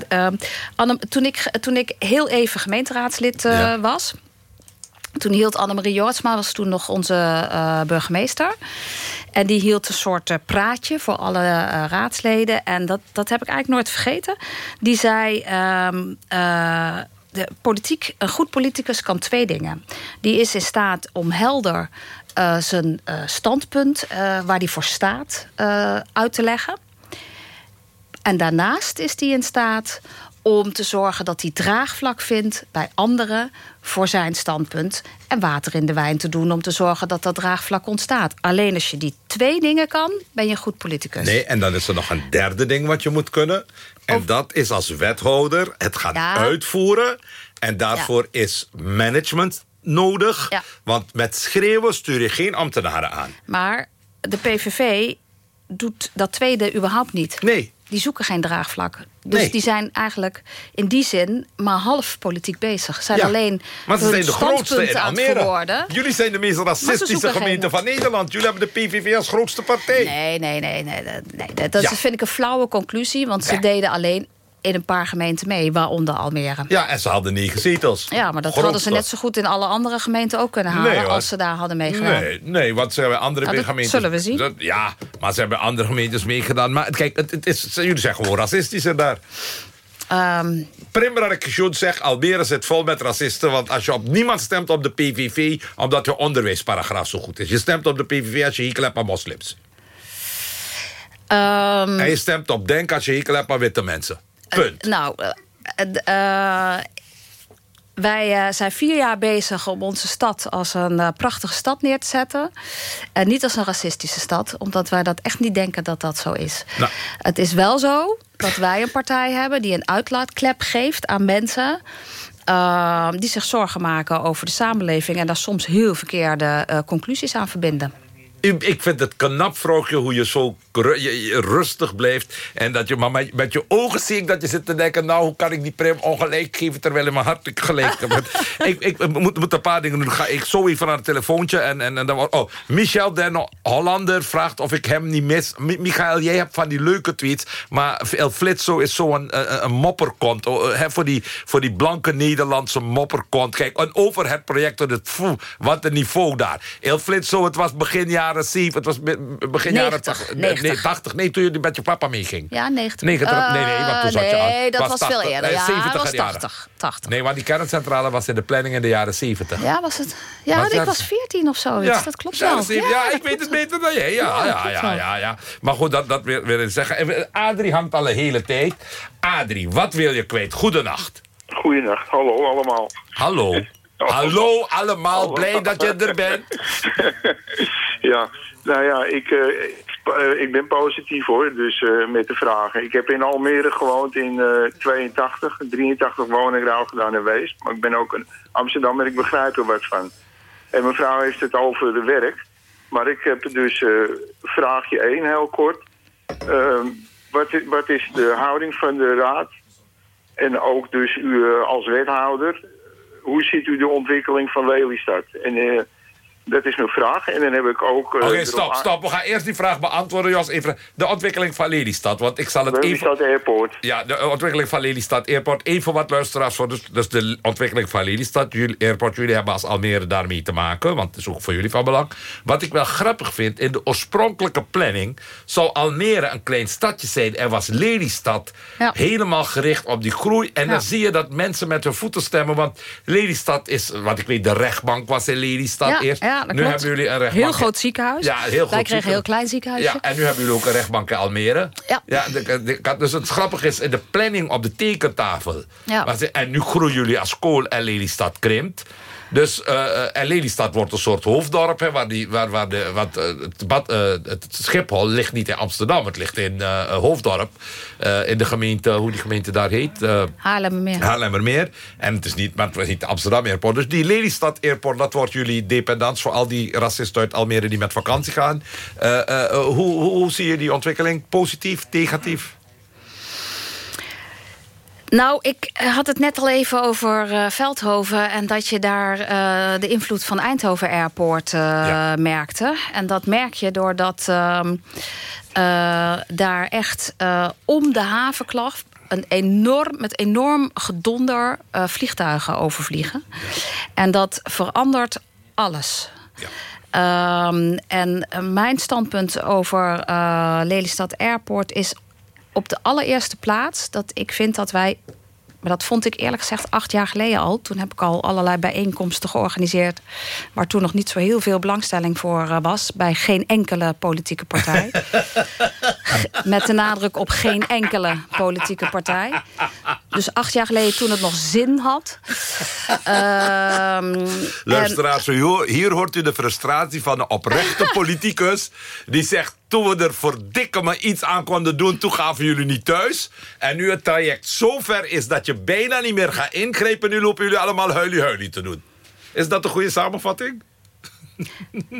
Anne, toen, ik, toen ik heel even gemeenteraadslid Ja. was... Toen hield Annemarie Jortsma, was toen nog onze uh, burgemeester. En die hield een soort uh, praatje voor alle uh, raadsleden. En dat, dat heb ik eigenlijk nooit vergeten. Die zei... Um, de politiek, een goed politicus kan twee dingen. Die is in staat om helder zijn standpunt, waar hij voor staat, uit te leggen. En daarnaast is hij in staat om te zorgen dat hij draagvlak vindt bij anderen voor zijn standpunt. En water in de wijn te doen om te zorgen dat dat draagvlak ontstaat. Alleen als je die twee dingen kan, ben je een goed politicus. Nee, en dan is er nog een derde ding wat je moet kunnen. En Of- dat is als wethouder het gaan Ja. uitvoeren. En daarvoor is management nodig. Ja. Want met schreeuwen stuur je geen ambtenaren aan. Maar de PVV doet dat tweede überhaupt niet. Nee. Die zoeken geen draagvlak. Dus Nee. die zijn eigenlijk in die zin maar half politiek bezig. Zijn Ja, alleen Maar ze zijn de grootste in Almere. Jullie zijn de meest racistische gemeente geen- van Nederland. Jullie hebben de PVV als grootste partij. Nee, nee, nee. nee, nee. Dat, dat Ja. vind ik een flauwe conclusie. Want ze Ja. deden alleen in een paar gemeenten mee. Waaronder Almere. Ja, en ze hadden negen zetels. Ja, maar dat hadden ze net zo goed in alle andere gemeenten ook kunnen halen... Nee, als ze daar hadden meegedaan. Nee, nee, want ze hebben andere Nou, dat gemeentes... zullen we zien. Dat- ja, maar ze hebben andere gemeentes meegedaan. Maar kijk, het, het is, jullie zijn gewoon racistischer daar. Primera Rekesjoen zegt, Almere zit vol met racisten... want als je op niemand stemt op de PVV... omdat je onderwijsparagraaf zo goed is. Je stemt op de PVV als je hekel hebt aan moslims. ehm, En je stemt op Denk als je hekel hebt aan witte mensen. Punt. Nou, eh, eh, wij zijn vier jaar bezig om onze stad als een prachtige stad neer te zetten. En niet als een racistische stad, omdat wij dat echt niet denken dat dat zo is. Nou. Het is wel zo dat wij een partij hebben die een uitlaatklep geeft aan mensen. die zich zorgen maken over de samenleving... en daar soms heel verkeerde conclusies aan verbinden. Ik vind het knap, vrouwtje, hoe je zo rustig blijft. En dat je, maar met, je ogen zie ik dat je zit te denken... nou, hoe kan ik die prem ongelijk geven... terwijl in mijn hart ik gelijk heb. ik, ik moet, moet, een paar dingen doen. Ga ik zo even naar het telefoontje. En, en, en dan, oh, Michel den Hollander vraagt of ik hem niet mis. Michael, jij hebt van die leuke tweets... maar El Flitso is zo'n een, een mopperkont. Oh, voor, die, voor die blanke Nederlandse mopperkont. Kijk, en over het project... Het, wat een niveau daar. El Flitso, het was begin jaren 7... het was begin 90, jaren 90 nee, 80. Nee, toen je met je papa meeging. Ja, 90. 90 nee, nee, want toen zat je aan. Nee, dat was, veel eerder. Ja, 70 was 80, 80. Nee, maar die kerncentrale was in de planning in de jaren 70. Ja, was het? Ja, ik was 14 of zo. Ja, dat klopt wel. Ja, ja, ik weet het beter dan jij. Ja, ja, ja, ja, ja, Maar goed, dat, dat wil, wil ik zeggen. Adrie hangt al een hele tijd. Adrie, wat wil je kwijt? Goedenacht. Goedenacht. Hallo allemaal. Hallo. Hallo allemaal, blij dat je er bent. ja, nou ja, ik, uh, ik ben positief hoor, dus uh, met de vragen. Ik heb in Almere gewoond in uh, 82, 83 woning ik daar gedaan en geweest. Maar ik ben ook in Amsterdam en ik begrijp er wat van. En mijn vrouw heeft het over de werk. Maar ik heb dus vraagje 1 heel kort. Ehm, wat, wat is de houding van de raad? En ook dus u als wethouder. Hoe ziet u de ontwikkeling van Lelystad? En dat is mijn vraag. En dan heb ik ook... Uh, Oké, stop, stop. We gaan eerst die vraag beantwoorden, Jos. Even de ontwikkeling van Lelystad. Want ik zal het Lelystad even... Airport. Ja, de ontwikkeling van Lelystad Airport. Even wat luisteraars voor. Dus, dus de ontwikkeling van Lelystad Airport. Jullie hebben als Almere daarmee te maken. Want het is ook voor jullie van belang. Wat ik wel grappig vind. In de oorspronkelijke planning zou Almere een klein stadje zijn. Er was Lelystad helemaal gericht op die groei. En dan zie je dat mensen met hun voeten stemmen. Want Lelystad is, wat ik weet, de rechtbank was in Lelystad eerst nu hebben jullie een rechtbank. Heel groot ziekenhuis. Ja, heel groot Wij kregen een heel klein ziekenhuisje. Ja, en nu hebben jullie ook een rechtbank in Almere. Ja. ja dus het grappige is, in de planning op de tekentafel... Ja. en nu groeien jullie als kool en Lelystad krimpt... Dus uh, en Lelystad wordt een soort hoofddorp. Hè, waar die, waar, waar de, wat, uh, het, het, Schiphol ligt niet in Amsterdam. Het ligt in Hoofddorp. in de gemeente, hoe die gemeente daar heet. Haarlemmermeer. Haarlemmermeer. En het is niet, maar het is niet Amsterdam Airport. Dus die Lelystad Airport, dat wordt jullie dependance... voor al die racisten uit Almere die met vakantie gaan. hoe, hoe, hoe zie je die ontwikkeling? Positief, negatief? Nou, ik had het net al even over uh, Veldhoven... en dat je daar uh, de invloed van Eindhoven Airport uh, ja. merkte. En dat merk je doordat ehm, daar echt om de havenklap... Een enorm, met enorm gedonder vliegtuigen overvliegen. En dat verandert alles. Ja. Um, en mijn standpunt over Lelystad Airport is op de allereerste plaats dat ik vind dat wij maar dat vond ik eerlijk gezegd acht jaar geleden al. Toen heb ik al allerlei bijeenkomsten georganiseerd... waar toen nog niet zo heel veel belangstelling voor eh, was... bij geen enkele politieke partij. Met de nadruk op geen enkele politieke partij. Dus acht jaar geleden toen het nog zin had. Um, Luisteraars, hier hoort u de frustratie van een oprechte politicus... die zegt toen we er voor dikke maar iets aan konden doen... toen gaven jullie niet thuis. En nu het traject zo ver is dat je bijna niet meer gaat ingrijpen... nu lopen jullie allemaal huilie-huilie te doen. Is dat een goede samenvatting?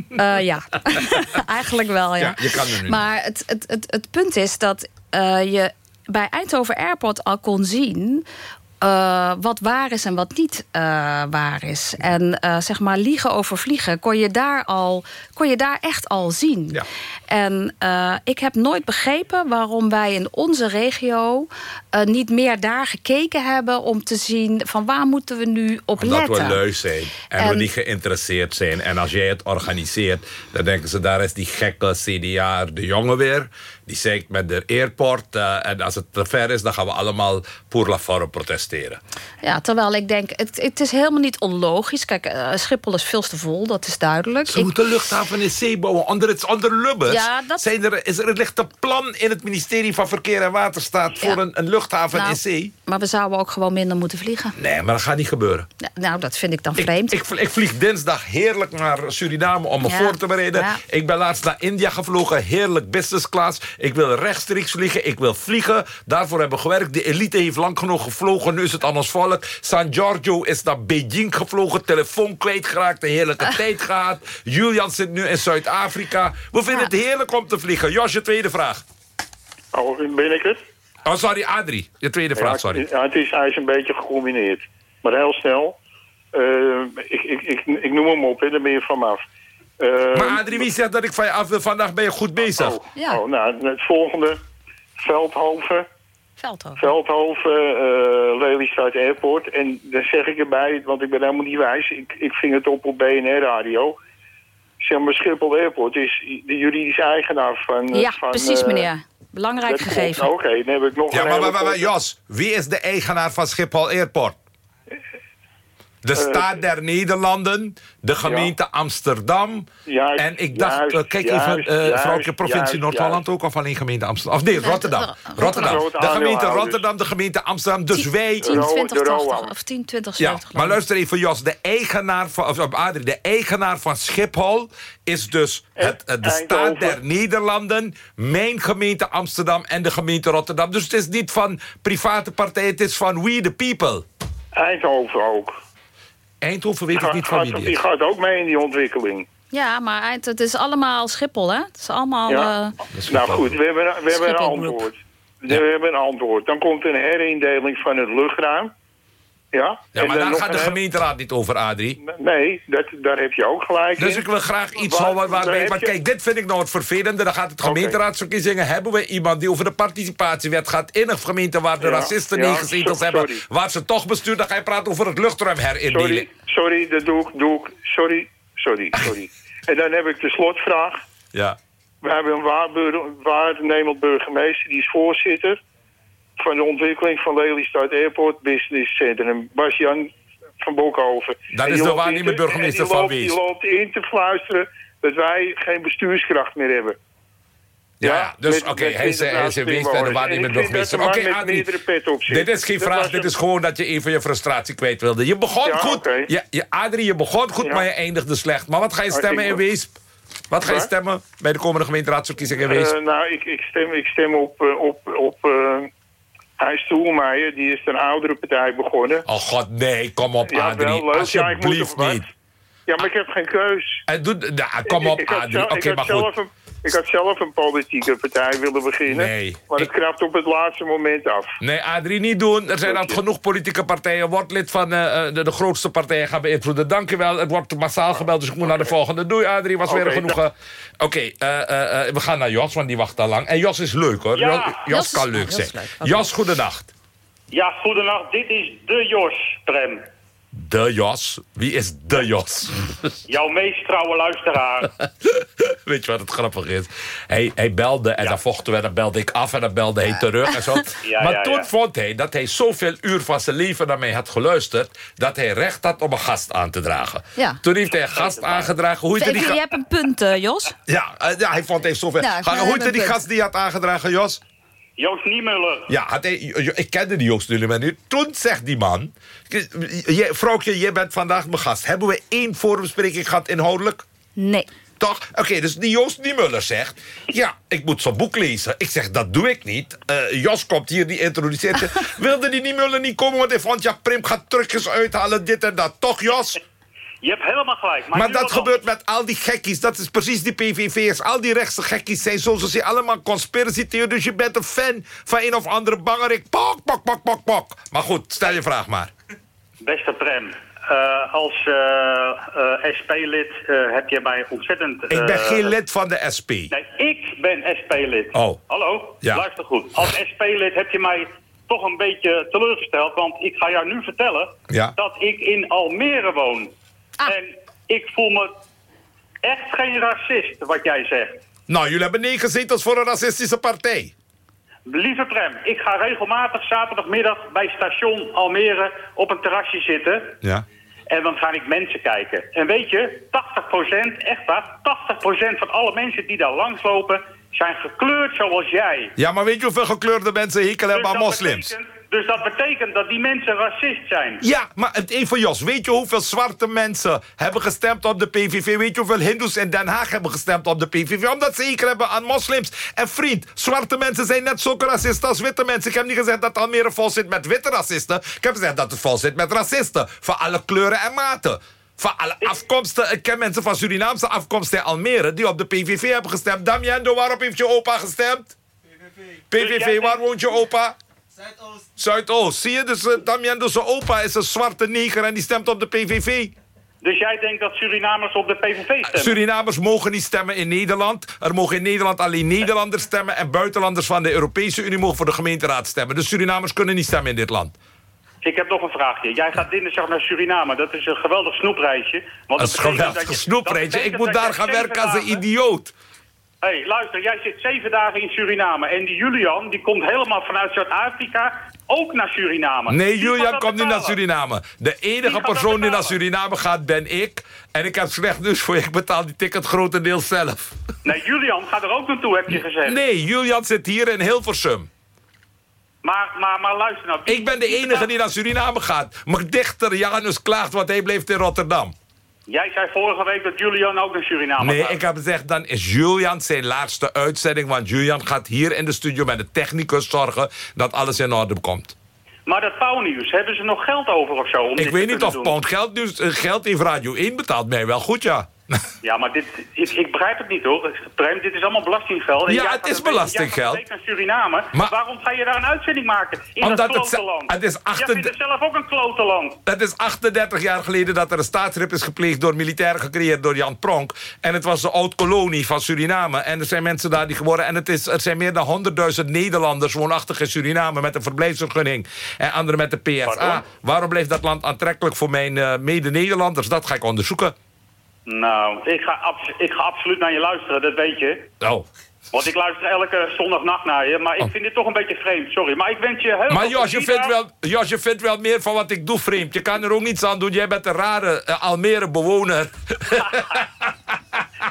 Uh, ja, eigenlijk wel, ja. ja je kan er nu maar het, het, het, het punt is dat uh, je bij Eindhoven Airport al kon zien uh, wat waar is en wat niet uh, waar is. En uh, zeg maar liegen over vliegen kon je daar, al, kon je daar echt al zien. Ja. En ik heb nooit begrepen waarom wij in onze regio... niet meer daar gekeken hebben om te zien... van waar moeten we nu op Omdat letten. Omdat we lui zijn en, en, we niet geïnteresseerd zijn. En als jij het organiseert, dan denken ze... daar is die gekke CDA de jongen weer Die zeikt met de airport. eh, en als het te ver is, dan gaan we allemaal pour la forme protesteren. Ja, terwijl ik denk, het, het is helemaal niet onlogisch. Kijk, eh, Schiphol is veel te vol, dat is duidelijk. Ze Ik- moeten luchthaven in zee bouwen. Onder, het, onder Lubbers Ja, dat- zijn er, is er, er ligt een plan in het ministerie van Verkeer en Waterstaat... voor Ja. een, een luchthaven Nou, in zee. Maar we zouden ook gewoon minder moeten vliegen. Nee, maar dat gaat niet gebeuren. Ja, nou, dat vind ik dan Ik, vreemd. ik, ik vlieg dinsdag heerlijk naar Suriname om me Ja, voor te bereiden. ja. Ik ben laatst naar India gevlogen, heerlijk business class. Ik wil rechtstreeks vliegen, ik wil vliegen. Daarvoor hebben we gewerkt. De elite heeft lang genoeg gevlogen, nu is het aan ons volk. San Giorgio is naar Beijing gevlogen, telefoon kwijtgeraakt, een heerlijke tijd gehad. Julian zit nu in Zuid-Afrika. We vinden Ja. het heerlijk om te vliegen. Jos, je tweede vraag. Oh, ben ik het? Oh, sorry, Adrie. Je tweede vraag, ja, sorry. Ja, het is, hij is een beetje gecombineerd. Maar heel snel. Eh, ik, ik, ik, ik noem hem op, hè, daar ben je vanaf. Eh, Maar Adrie, wie zegt dat ik van je af wil? Vandaag ben je goed bezig. Oh, Ja. oh, nou, het volgende. Veldhoven. Veldhoven. Veldhoven, eh Lelystad Airport. En daar zeg ik erbij, want ik ben helemaal niet wijs. Ik, ik ving het op op BNR-radio. Zeg maar, Schiphol Airport is de juridische eigenaar van... eh, Ja, van, precies eh, meneer. Belangrijk gegeven. Oké, dan heb ik nog Ja, een maar, maar, maar, maar, Jos, wie is de eigenaar van Schiphol Airport? De Eh, staat der Nederlanden, de gemeente Amsterdam. Juist, en ik dacht, juist, eh, kijk juist, even, eh vrouwtje provincie Noord-Holland ook, of alleen gemeente Amsterdam? Of nee, Rotterdam. Rotterdam. De gemeente. Rotterdam, de gemeente Amsterdam. Dus wij... 10, Ro- 20, de 80 Roan. of 10, 20, Ja, 70 maar luister even Jos, de eigenaar van, of, Adrie, de eigenaar van Schiphol is dus het, de staat der Nederlanden, mijn gemeente Amsterdam en de gemeente Rotterdam. Dus het is niet van private partijen, het is van we the people. Eindhoven ook. Eindhoven weet ik niet van wie die die gaat ook mee in die ontwikkeling. Ja, maar het is allemaal Schiphol, hè? Het is allemaal... Ja. eh, nou goed, we hebben, we hebben een antwoord. We hebben een antwoord. Dan komt een herindeling van het luchtruim. Ja, Ja, maar daar gaat de een- gemeenteraad niet over, Adrie. Nee, dat, daar heb je ook gelijk Dus in. ik wil graag iets Waar- waarbij... heb je- kijk, dit vind ik nou het vervelende. Dan gaat het gemeenteraadsverkiezingen. Hebben we iemand die over de participatiewet gaat... in een gemeente waar de Ja, racisten ja, negen zetels hebben... waar ze toch besturen, dan ga je praten over het luchtruim herindelen. Sorry, sorry, dat doe ik, doe ik. Sorry, sorry, sorry. en dan heb ik de slotvraag. Ja. We hebben een waarnemend burgemeester, die is voorzitter... van de ontwikkeling van Lelystad Airport Business Centrum. Bas-Jan van Bokhoven. Dat is de loopt waarnemend in te- burgemeester van Wees. Die loopt in te fluisteren dat wij geen bestuurskracht meer hebben. Ja, Ja, dus oké, met hij is 20.000 geweest en de inwoners. waarnemend En ik vind burgemeester. Oké, zit. dit is geen Dat vraag, dit is gewoon dat je even je frustratie kwijt wilde. Je begon Ja, goed, oké. je, je, Adrie, je begon goed, Ja. maar je eindigde slecht. Maar wat ga je Oh, stemmen in Weesp? Wat ga je stemmen bij de komende gemeenteraadsverkiezingen in Weesp? Eh, nou, ik, ik, stem, ik stem op, eh, op, op uh, Hij Stoelmeijer. Die is een oudere partij begonnen. Oh god, nee, kom op, Ja, Adrie. wel leuk. Ja, ik moet Alsjeblieft niet. Ja, maar ik heb geen keus. En doe, nou, kom op, ik, Adrie. Oké, maar zelf goed. Een, ik had zelf een politieke partij willen beginnen. Nee. Maar het Ik- knapt op het laatste moment af. Nee, Adrie, niet doen. Er zijn al genoeg politieke partijen. Word lid van eh, eh, de, de grootste partijen gaan beïnvloeden. Dank u wel. Het wordt massaal gebeld, dus ik moet naar de volgende. Doei, Adrie. Was weer genoeg. Oké, eh, we gaan naar Jos, want die wacht al lang. En Jos is leuk, hoor. Ja. Jos, Jos Jos kan leuk zijn. Jos, goedenacht. Ja, goedenacht. Dit is de Jos, Prem. De Jos? Wie is de Jos? Jouw meest trouwe luisteraar. Weet je wat het grappig is? Hij, hij belde en dan vochten we, dan belde ik af en dan belde hij terug en zo. Ja, maar ja, toen ja. vond hij dat hij zoveel uur van zijn leven naar mij had geluisterd... dat hij recht had om een gast aan te dragen. Ja. Toen heeft hij een gast aangedragen. Hoe heette die Je hebt een punt, eh, Jos. Ja, eh, ja, hij vond hij zoveel. Ja, hoe heette die punt. gast die had aangedragen, Jos? Joost Niemuller. Ja, had hij, ik kende die Joost niet. Toen zegt die man... Je, vrouwtje, jij bent vandaag mijn gast. Hebben we één forumspreking gehad inhoudelijk? Nee. Toch? Oké, dus die Joost Niemuller zegt... Ja, ik moet zo'n boek lezen. Ik zeg, dat doe ik niet. Eh, Jos komt hier, die introduceert je. Wilde die Niemuller niet komen, want hij vond... Ja, Prim gaat trucjes uithalen, dit en dat. Toch, Jos? Je hebt helemaal gelijk. Maar, dat gebeurt met al die gekkies. Dat is precies die PVV'ers. Al die rechtse gekkies zijn zo. Ze zijn allemaal conspiracy theorie. Dus je bent een fan van een of andere bangerik. Pok, pok, pok, pok, pok. Maar goed, stel je vraag maar. Beste Prem, eh, als eh, eh, SP-lid eh, heb je mij ontzettend... Ik ben geen lid van de SP. Nee, ik ben SP-lid. Oh. Hallo? Ja. Luister goed. Als SP-lid heb je mij toch een beetje teleurgesteld. Want ik ga jou nu vertellen Ja. dat ik in Almere woon. Ah. En ik voel me echt geen racist, wat jij zegt. Nou, jullie hebben negen zetels voor een racistische partij. Lieve Prem, ik ga regelmatig zaterdagmiddag bij station Almere op een terrasje zitten. Ja. En dan ga ik mensen kijken. En weet je, 80%, echt waar, 80% van alle mensen die daar langslopen... zijn gekleurd zoals jij. Ja, maar weet je hoeveel gekleurde mensen hekel hebben aan moslims? betekent- dus dat betekent dat die mensen racist zijn. Ja, maar het even Jos, weet je hoeveel zwarte mensen hebben gestemd op de PVV? Weet je hoeveel hindoes in Den Haag hebben gestemd op de PVV? Omdat ze hekel hebben aan moslims. En vriend, zwarte mensen zijn net zulke racisten als witte mensen. Ik heb niet gezegd dat Almere vol zit met witte racisten. Ik heb gezegd dat het vol zit met racisten. Van alle kleuren en maten. Van alle afkomsten. Ik ken mensen van Surinaamse afkomst in Almere... die op de PVV hebben gestemd. Damiendo, waarop heeft je opa gestemd? PVV, jij waar denkt- woont je opa? Zuidoost. Zie je? Dus uh, Damiendo zijn opa is een zwarte neger en die stemt op de PVV. Dus jij denkt dat Surinamers op de PVV stemmen? Surinamers mogen niet stemmen in Nederland. Er mogen in Nederland alleen Nederlanders stemmen... en buitenlanders van de Europese Unie mogen voor de gemeenteraad stemmen. Dus Surinamers kunnen niet stemmen in dit land. Ik heb nog een vraagje. Jij gaat dinsdag naar Suriname. Dat is een geweldig snoepreisje. Want Dat is betekent geweldig dat je- snoepreisje. Ik moet daar gaan werken als een idioot. Hé, hey, luister, jij zit zeven dagen in Suriname. En die Julian, die komt helemaal vanuit Zuid-Afrika ook naar Suriname. Nee, Julian komt niet naar? Suriname. De enige persoon die naar? Suriname gaat, ben ik. En ik heb slecht nieuws voor je. Ik betaal die ticket grotendeels zelf. Nee, Julian gaat er ook naartoe, heb je gezegd. Nee, Julian zit hier in Hilversum. Maar, maar, maar luister nou. Ik ben de enige die naar Suriname gaat. Mijn dichter Janus klaagt, want hij bleef in Rotterdam. Jij zei vorige week dat Julian ook naar Suriname Nee, gaat. ik heb gezegd, dan is Julian zijn laatste uitzending. Want Julian gaat hier in de studio met de technicus zorgen dat alles in orde komt. Maar dat pauwnieuws, hebben ze nog geld over of zo? Om dit Ik weet niet of? Pound geld, dus, eh, geld heeft Radio 1 betaald mij wel goed, ja. Ja, maar dit, ik, ik begrijp het niet hoor. Prem, dit is allemaal belastinggeld. En Ja, het is belastinggeld. Naar Suriname. Maar- Waarom ga je daar een uitzending maken? In Omdat dat het klote land. het is Jij vindt het zelf ook een klote land. Het is 38 jaar geleden dat er een staatsgreep is gepleegd... door militairen gecreëerd door Jan Pronk. En het was de oud-kolonie van Suriname. En er zijn mensen daar die geworden... en het is, er zijn meer dan 100.000 Nederlanders woonachtig in Suriname... met een verblijfsvergunning. En anderen met de PSA. Pardon? Waarom blijft dat land aantrekkelijk voor mijn eh, mede-Nederlanders? Dat ga ik onderzoeken. Nou, ik ga, ik ga absoluut naar je luisteren, dat weet je. Oh. Want ik luister elke zondagnacht naar je. Maar ik vind dit toch een beetje vreemd, sorry. Maar ik wens je heel Maar veel Jos je, vindt wel, Jos, je vindt wel meer van wat ik doe vreemd. Je kan er ook niets aan doen. Jij bent een rare eh, Almere-bewoner.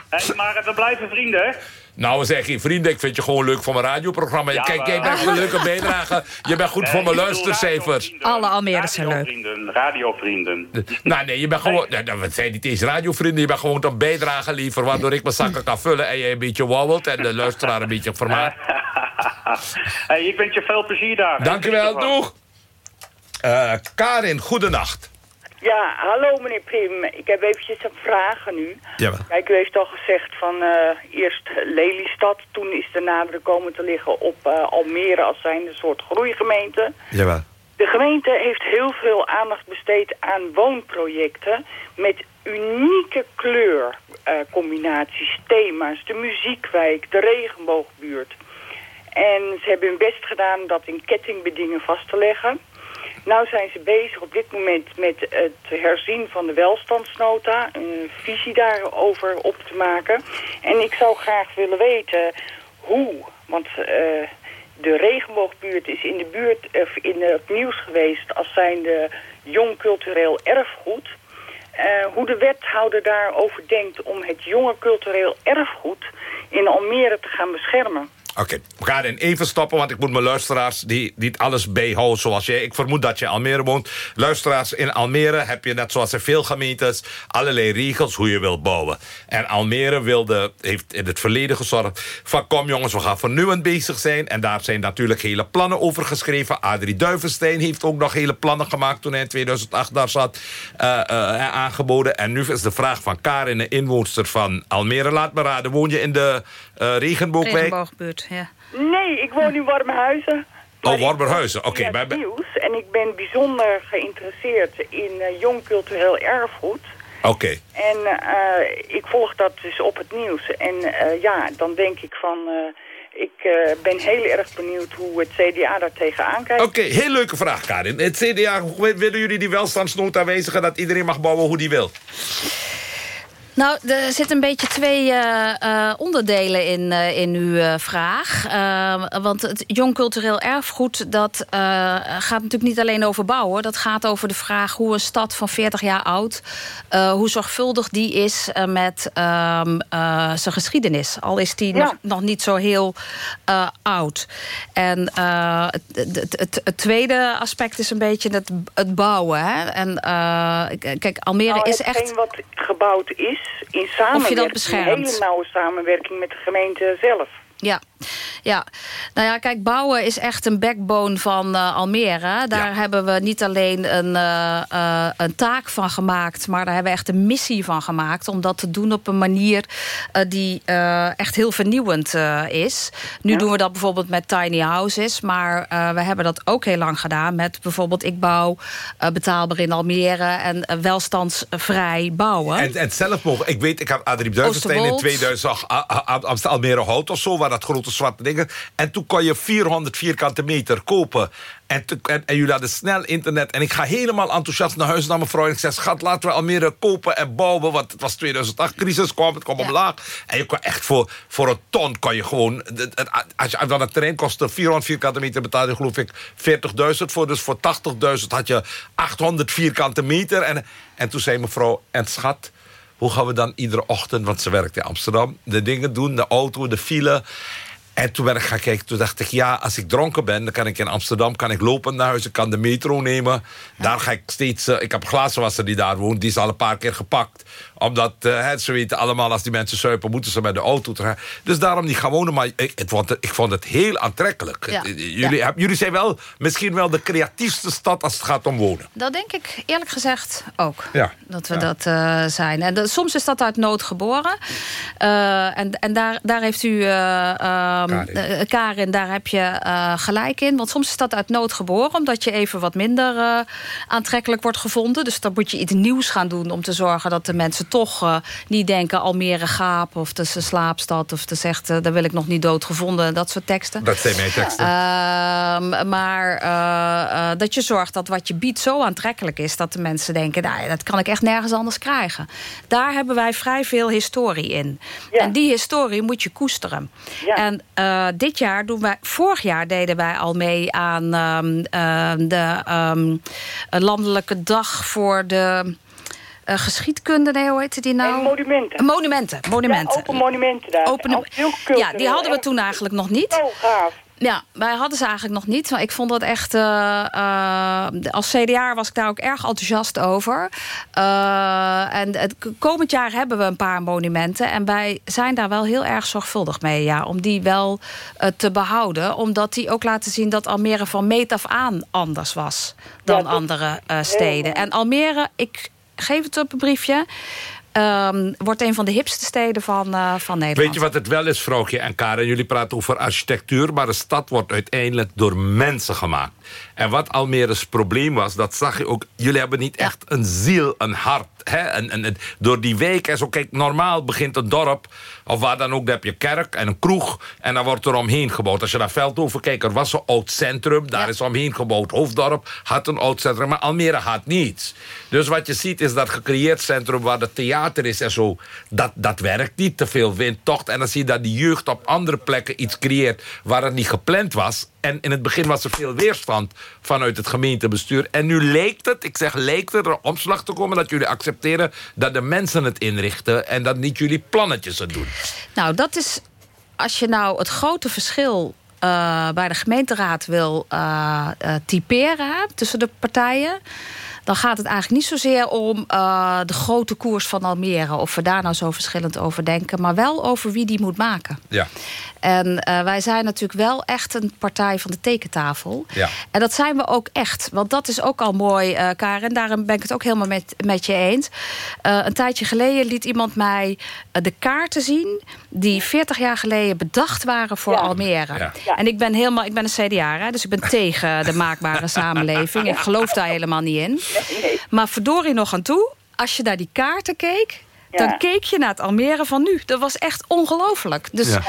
Hé, maar we blijven vrienden, hè? Nou, we zijn geen vrienden. Ik vind je gewoon leuk voor mijn radioprogramma. Ja, Kijk, jij bent een leuke bijdrage. Je bent goed voor mijn luistercijfers. Alle Almere's zijn leuk. Radiovrienden, radiovrienden. Nou, nee, je bent gewoon... Nee, nou, we zijn niet eens radiovrienden. Je bent gewoon een bijdrage liever... waardoor ik mijn zakken kan vullen... en jij een beetje wauwelt en de luisteraar een beetje vermaakt. hey, ik wens je veel plezier daar. Dankjewel, doeg. Eh, Karin, goedenacht. Ja, hallo meneer Prim. Ik heb eventjes een vraag aan u. Jawel. Kijk, u heeft al gezegd van eh, eerst Lelystad, toen is de nadruk komen te liggen op eh, Almere als zijnde een soort groeigemeente. Jawel. De gemeente heeft heel veel aandacht besteed aan woonprojecten met unieke kleurcombinaties, thema's, de muziekwijk, de regenboogbuurt. En ze hebben hun best gedaan dat in kettingbedingen vast te leggen. Nou zijn ze bezig op dit moment met het herzien van de welstandsnota, een visie daarover op te maken. En ik zou graag willen weten hoe, want eh, de regenboogbuurt is in de buurt in het nieuws geweest als zijnde jong cultureel erfgoed. Eh, hoe de wethouder daarover denkt om het jonge cultureel erfgoed in Almere te gaan beschermen. Oké, we gaan in even stoppen, want ik moet mijn luisteraars... die niet alles bijhouden zoals jij. Ik vermoed dat je in Almere woont. Luisteraars, in Almere heb je net zoals in veel gemeentes... allerlei regels hoe je wilt bouwen. En Almere wilde, heeft in het verleden gezorgd... van kom jongens, we gaan vernieuwend bezig zijn. En daar zijn natuurlijk hele plannen over geschreven. Adrie Duivenstein heeft ook nog hele plannen gemaakt... toen hij in 2008 daar zat, eh, aangeboden. En nu is de vraag van Karin, een inwoonster van Almere. Laat me raden, woon je in de eh regenboogwijk? Regenboogbuurt, ja. Nee, ik woon in Warmhuizen. Oh, Warmerhuizen, oké. Maar- het nieuws. En ik ben bijzonder geïnteresseerd in eh, jong cultureel erfgoed. Oké. En eh, ik volg dat dus op het nieuws. En eh, ja, dan denk ik van... eh, ik eh, ben heel erg benieuwd hoe het CDA daar tegenaan kijkt. Oké, heel leuke vraag, Karin. Het CDA, willen jullie die welstandsnota wijzigen... dat iedereen mag bouwen hoe die wil? Nou, er zitten een beetje twee uh, uh, onderdelen in, uh, in uw vraag. want het jong cultureel erfgoed... dat gaat natuurlijk niet alleen over bouwen. Dat gaat over de vraag hoe een stad van 40 jaar oud... hoe zorgvuldig die is met ehm, zijn geschiedenis. Al is die ja. nog, nog, niet zo heel oud. En het, het, het, het, tweede aspect is een beetje het, het bouwen. Hè? En kijk, Almere nou, is echt... wat gebouwd is in samenwerking, een hele nauwe samenwerking met de gemeente zelf. Ja. ja, nou ja, kijk, bouwen is echt een backbone van uh, Almere. Daar hebben we niet alleen een, uh, uh, een taak van gemaakt... maar daar hebben we echt een missie van gemaakt... om dat te doen op een manier die echt heel vernieuwend is. Nu ja. doen we dat bijvoorbeeld met tiny houses... maar we hebben dat ook heel lang gedaan met bijvoorbeeld Ik Bouw... betaalbaar in Almere en welstandsvrij bouwen. En, en zelf mogen, ik weet, ik heb Adrie Duivenstein in 2000... Amsterdam Almere Hout of zo, waar dat grote zwarte dingen. En toen kon je 400 vierkante meter kopen. En, te, en, en, jullie hadden snel internet. En ik ga helemaal enthousiast naar huis naar mijn vrouw. En ik zeg, schat, laten we Almere kopen en bouwen. Want het was 2008, crisis kwam, het kwam ja. omlaag. En je kon echt voor, voor een ton kan je gewoon... Als je dan het terrein kostte 400 vierkante meter... betaalde je geloof ik 40.000 voor. Dus voor 80.000 had je 800 vierkante meter. En, en toen zei mevrouw, en schat... Hoe gaan we dan iedere ochtend, want ze werkt in Amsterdam... de dingen doen, de auto, de file... En toen ben ik gaan kijken, toen dacht ik... ja, als ik dronken ben, dan kan ik in Amsterdam kan ik lopen naar huis. Ik kan de metro nemen. Daar ga ik steeds... Uh, ik heb glazenwasser die daar woont. Die is al een paar keer gepakt omdat uh, ze weten allemaal, als die mensen zuipen... moeten ze met de auto terug. Dus daarom die gewone... Maar ik, het vond het, ik vond het heel aantrekkelijk. Ja. Jullie, ja. jullie zijn wel misschien wel de creatiefste stad... als het gaat om wonen. Dat denk ik eerlijk gezegd ook. Ja. Dat we dat uh, zijn. En de, soms is dat uit nood geboren. Uh, en en daar, daar heeft u, Karin. Karin. daar heb je gelijk in. Want soms is dat uit nood geboren... omdat je even wat minder aantrekkelijk wordt gevonden. Dus dan moet je iets nieuws gaan doen... om te zorgen dat de mensen toch uh, niet denken Almere gaap of de slaapstad of te zegt uh, daar wil ik nog niet dood gevonden dat soort teksten. Dat zijn mijn teksten. Uh, maar uh, dat je zorgt dat wat je biedt zo aantrekkelijk is dat de mensen denken nou, dat kan ik echt nergens anders krijgen. Daar hebben wij vrij veel historie in. Ja. En die historie moet je koesteren. Ja. En dit jaar doen wij, vorig jaar deden wij al mee aan um, de um, landelijke dag voor de uh, geschiedkunde, nee, hoe heette die nou? En monumenten. Monumenten, monumenten. Ja, open monumenten daar. Open, ja, die hadden we toen eigenlijk nog niet. Zo gaaf. Ja, wij hadden ze eigenlijk nog niet. Maar ik vond dat echt... Uh, uh, als CDA was ik daar ook erg enthousiast over. Uh, en het komend jaar hebben we een paar monumenten. En wij zijn daar wel heel erg zorgvuldig mee. Ja, om die wel te behouden. Omdat die ook laten zien dat Almere van meet af aan anders was. Dan ja, andere steden. En Almere, ik geef het op een briefje. Um, wordt een van de hipste steden van, uh, van Nederland. Weet je wat het wel is, vrouwtje en Karen? Jullie praten over architectuur... maar de stad wordt uiteindelijk door mensen gemaakt. En wat Almere's probleem was, dat zag je ook... jullie hebben niet echt ja. een ziel, een hart. Hè? En, en, en, door die week en zo, kijk, normaal begint een dorp... of waar dan ook, daar heb je kerk en een kroeg... en dan wordt er omheen gebouwd. Als je naar Veldhoven kijkt, er was een oud centrum... daar ja. is omheen gebouwd. Hoofddorp had een oud centrum, maar Almere had niets. Dus wat je ziet is dat gecreëerd centrum... waar de theater is en zo, dat, dat werkt niet. Te veel windtocht. En dan zie je dat die jeugd op andere plekken iets creëert... waar het niet gepland was... En in het begin was er veel weerstand vanuit het gemeentebestuur. En nu lijkt het, ik zeg lijkt het, er omslag te komen... dat jullie accepteren dat de mensen het inrichten... en dat niet jullie plannetjes het doen. Nou, dat is... Als je nou het grote verschil uh, bij de gemeenteraad wil uh, uh, typeren... tussen de partijen dan gaat het eigenlijk niet zozeer om uh, de grote koers van Almere... of we daar nou zo verschillend over denken... maar wel over wie die moet maken. Ja. En uh, wij zijn natuurlijk wel echt een partij van de tekentafel. Ja. En dat zijn we ook echt. Want dat is ook al mooi, uh, Karen. Daarom ben ik het ook helemaal met, met je eens. een tijdje geleden liet iemand mij de kaarten zien... die 40 jaar geleden bedacht waren voor ja. Almere. Ja. Ja. En ik ben helemaal, ik ben een CDA, hè, dus ik ben tegen de maakbare samenleving. Ik geloof daar helemaal niet in. Nee. Maar verdorie nog aan toe, als je naar die kaarten keek... Ja. dan keek je naar het Almere van nu. Dat was echt ongelooflijk. Dus, Ja.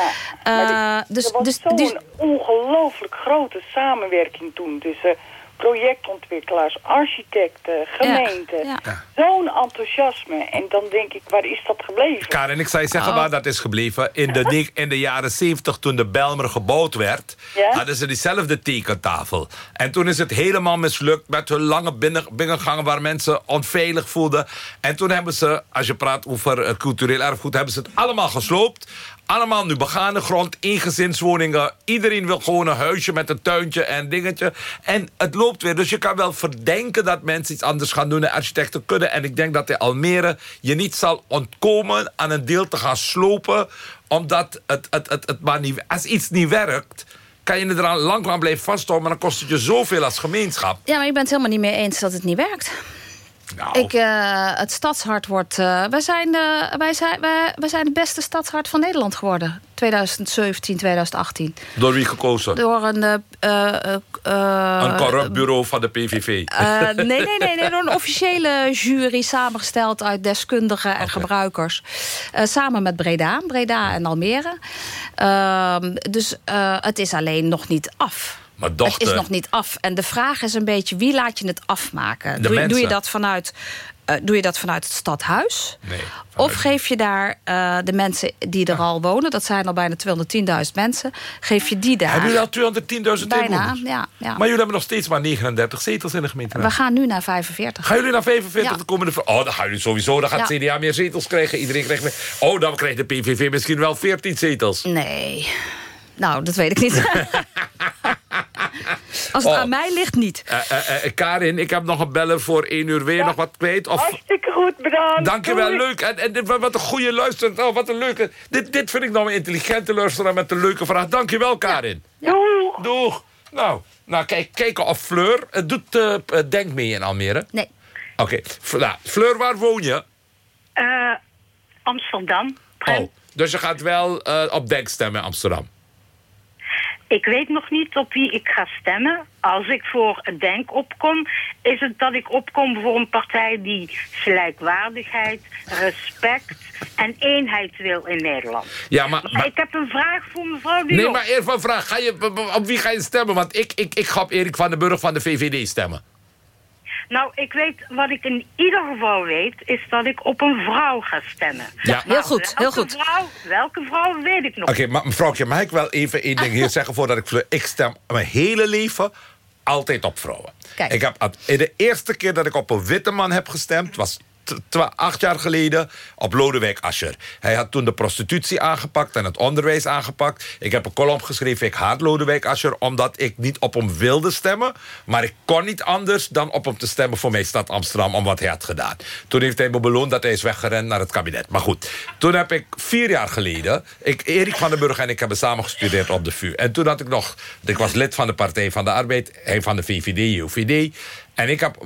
eh, dit- dus, was dus, zo'n dus- ongelooflijk grote samenwerking toen tussen projectontwikkelaars, architecten, gemeenten. Ja, Zo'n enthousiasme. En dan denk ik, waar is dat gebleven? Karen, ik zou je zeggen Oh. waar dat is gebleven. In de, in de jaren 70, toen de Belmer gebouwd werd... Ja? hadden ze diezelfde tekentafel. En toen is het helemaal mislukt met hun lange binnen, binnengangen... waar mensen onveilig voelden. En toen hebben ze, als je praat over eh, cultureel erfgoed... hebben ze het allemaal gesloopt. Allemaal nu begane grond, eengezinswoningen. Iedereen wil gewoon een huisje met een tuintje en dingetje. En het loopt weer. Dus je kan wel verdenken dat mensen iets anders gaan doen... en architecten kunnen. En ik denk dat in Almere je niet zal ontkomen... aan een deel te gaan slopen... omdat het, het, het, het maar niet... Als iets niet werkt kan je er lang aan blijven vasthouden... maar dan kost het je zoveel als gemeenschap. Ja, maar ik ben het helemaal niet mee eens dat het niet werkt. Nou, Ik, eh, het stadshart wordt... eh, wij, zijn, eh, wij, zijn, wij, wij zijn het beste stadshart van Nederland geworden. 2017, 2018. door wie gekozen? Door een... eh, een corrupt bureau van de PVV. nee, nee, nee, nee, door een officiële jury samengesteld uit deskundigen en gebruikers. Samen met Breda, Breda en Almere. Ehm, dus het is alleen nog niet af. Maar Het is nog niet af. En de vraag is een beetje, wie laat je het afmaken? Doe, je- doe, je dat vanuit, eh, doe je dat vanuit het stadhuis? Nee. Of geef je daar eh, de mensen die er al wonen... dat zijn al bijna 210.000 mensen... geef je die daar? Hebben jullie al 210.000 Bijna, ja. ja. Maar jullie hebben nog steeds maar 39 zetels in de gemeente. We gaan nu naar 45. Gaan jullie naar 45 Ja. de komende... Oh, dan gaan jullie sowieso. Dan gaat Ja. CDA meer zetels krijgen. Iedereen krijgt meer... Oh, dan krijgt de PVV misschien wel 14 zetels. Nee. Nou, dat weet ik niet. Als het Oh. aan mij ligt, niet. Eh, eh, eh, Karin, ik heb nog een beller voor 1 uur. Weer nog wat kwijt? Of... Hartstikke goed, bedankt. Dankjewel, Doei. leuk. En, wat een goede luisteraar. Oh, wat een leuke... Dit, dit vind ik nou een intelligente luisteraar met een leuke vraag. Dankjewel, Karin. Doeg. Doeg. Nou, nou kijk, kijken of Fleur... Het doet Denk mee in Almere. Nee. Oké. Nou, Fleur, waar woon je? Eh, Amsterdam. Oh, dus je gaat wel eh, op Denk stemmen in Amsterdam. Ik weet nog niet op wie ik ga stemmen. Als ik voor Denk opkom, is het dat ik opkom voor een partij die gelijkwaardigheid, respect en eenheid wil in Nederland. Ja, maar... Maar maar- ik heb een vraag voor mevrouw de nee, Jong. maar eerst een vraag. Ga je, op wie ga je stemmen? Want ik, ik, ik ga op Erik van den Burg van de VVD stemmen. Nou, ik weet, wat ik in ieder geval weet, is dat ik op een vrouw ga stemmen. Ja. Heel goed, heel welke goed. Vrouw, welke vrouw weet ik nog Oké, maar mevrouwtje, mag ik wel even één ding hier zeggen voordat ik... Ik stem mijn hele leven altijd op vrouwen. Kijk. Ik heb, de eerste keer dat ik op een witte man heb gestemd... was acht jaar geleden op Lodewijk Asscher. Hij had toen de prostitutie aangepakt en het onderwijs aangepakt. Ik heb een column geschreven, ik haat Lodewijk Asscher... omdat ik niet op hem wilde stemmen. Maar ik kon niet anders dan op hem te stemmen voor mijn stad Amsterdam... om wat hij had gedaan. Toen heeft hij me beloond dat hij is weggerend naar het kabinet. Maar goed, toen heb ik vier jaar geleden... Ik, Erik van den Burg en ik hebben samen gestudeerd op de VU. En toen had ik nog... Ik was lid van de Partij van de Arbeid. Hij van de VVD, UVD... En ik, heb,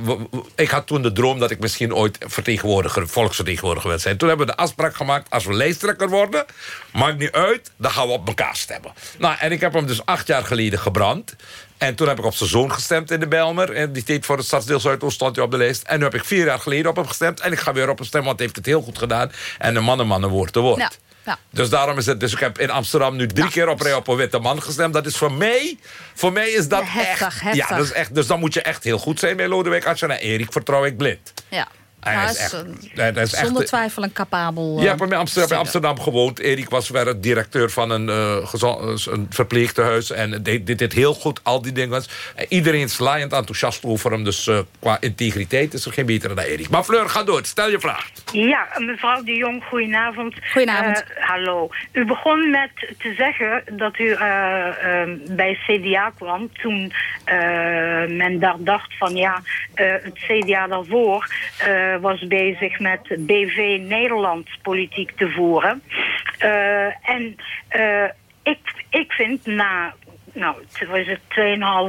ik had toen de droom dat ik misschien ooit vertegenwoordiger, volksvertegenwoordiger wil zijn. Toen hebben we de afspraak gemaakt, als we lijsttrekker worden... maakt niet uit, dan gaan we op elkaar stemmen. Nou, en ik heb hem dus acht jaar geleden gebrand. En toen heb ik op zijn zoon gestemd in de Belmer. En die deed voor het stadsdeel Zuidoost, stond hij op de lijst. En nu heb ik vier jaar geleden op hem gestemd. En ik ga weer op hem stemmen, want hij heeft het heel goed gedaan. En een man een man een woord te woord. Ja, ja. Dus daarom is het. Dus ik heb in Amsterdam nu drie keer op rij op een witte man gestemd. Dat is voor mij. Voor mij is dat Ja, heftig, echt. heftig. Ja, dat is echt. Dus dan moet je echt heel goed zijn bij Lodewijk Asscher. En Erik vertrouw ik blind. Ja. Hij Nou, is echt- een- hij is echt- zonder twijfel een capabel... Je eh, hebt in Amsterdam, bij bestuurder. Amsterdam gewoond. Erik was weer directeur van een, eh, gezo- een verpleegtehuis. En deed dit, heel goed, al die dingen. En iedereen is laaiend enthousiast over hem. Dus eh, qua integriteit is er geen betere dan Erik. Maar Fleur, ga door. Stel je vraag. Ja, mevrouw de Jong, goedenavond. Goedenavond. Eh, hallo. U begon met te zeggen dat u eh, eh, bij CDA kwam toen eh, men daar dacht van ja, eh, het CDA daarvoor eh, was bezig met BV Nederland politiek te voeren. Eh, en eh, ik, ik vind na nou, het was het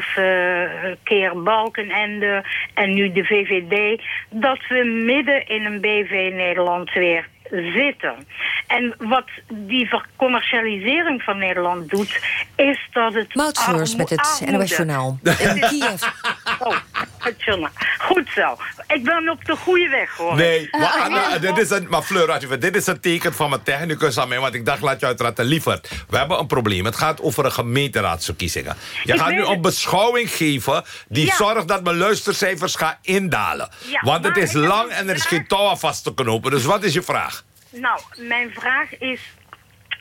2,5 eh, keer Balkenende en nu de VVD, dat we midden in een BV Nederland weer zitten. En wat die vercommercialisering van Nederland doet, is dat het Moutschreurs met het NOS Journaal. In Kiev Oh, tjona. goed zo. Ik ben op de goede weg, hoor. Nee, maar, Anna, dit is een, maar Fleur, alsjeblieft, dit is een teken van mijn technicus aan mij. Want ik dacht, laat je uitraden. Lieverd, we hebben een probleem. Het gaat over een gemeenteraadsverkiezingen. Je Ik gaat nu het. een beschouwing geven... die Ja. zorgt dat mijn luistercijfers gaan indalen. Ja, want het is lang en er is geen touw aan vast te knopen. Dus wat is je vraag? Nou, mijn vraag is,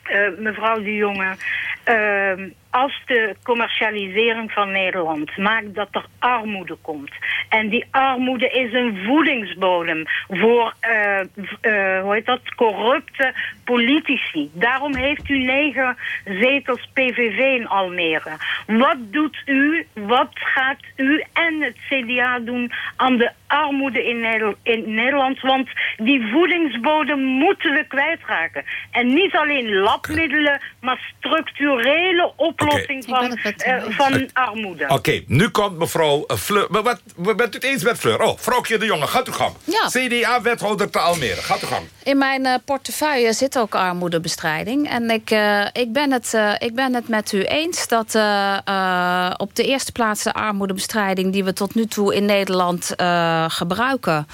eh, mevrouw de Jonge... ehm, als de commercialisering van Nederland maakt dat er armoede komt... en die armoede is een voedingsbodem voor, eh, eh, hoe heet dat, corrupte politici. Daarom heeft u negen zetels PVV in Almere. Wat doet u, wat gaat u en het CDA doen aan de armoede in, Neder- in Nederland? Want die voedingsbodem moeten we kwijtraken. En niet alleen labmiddelen, maar structurele oplossing van, eh, van armoede. Oké, nu komt mevrouw eh, Fleur. Maar wat, wat bent u het eens met Fleur? Oh, vrouwtje de Jonge, gaat u gang. Ja. CDA-wethouder te Almere, gaat u gang. In mijn eh, portefeuille zit ook armoedebestrijding. En ik, eh, ik, ben, het, eh, ik ben het met u eens dat eh, eh, op de eerste plaats de armoedebestrijding... die we tot nu toe in Nederland eh, gebruiken...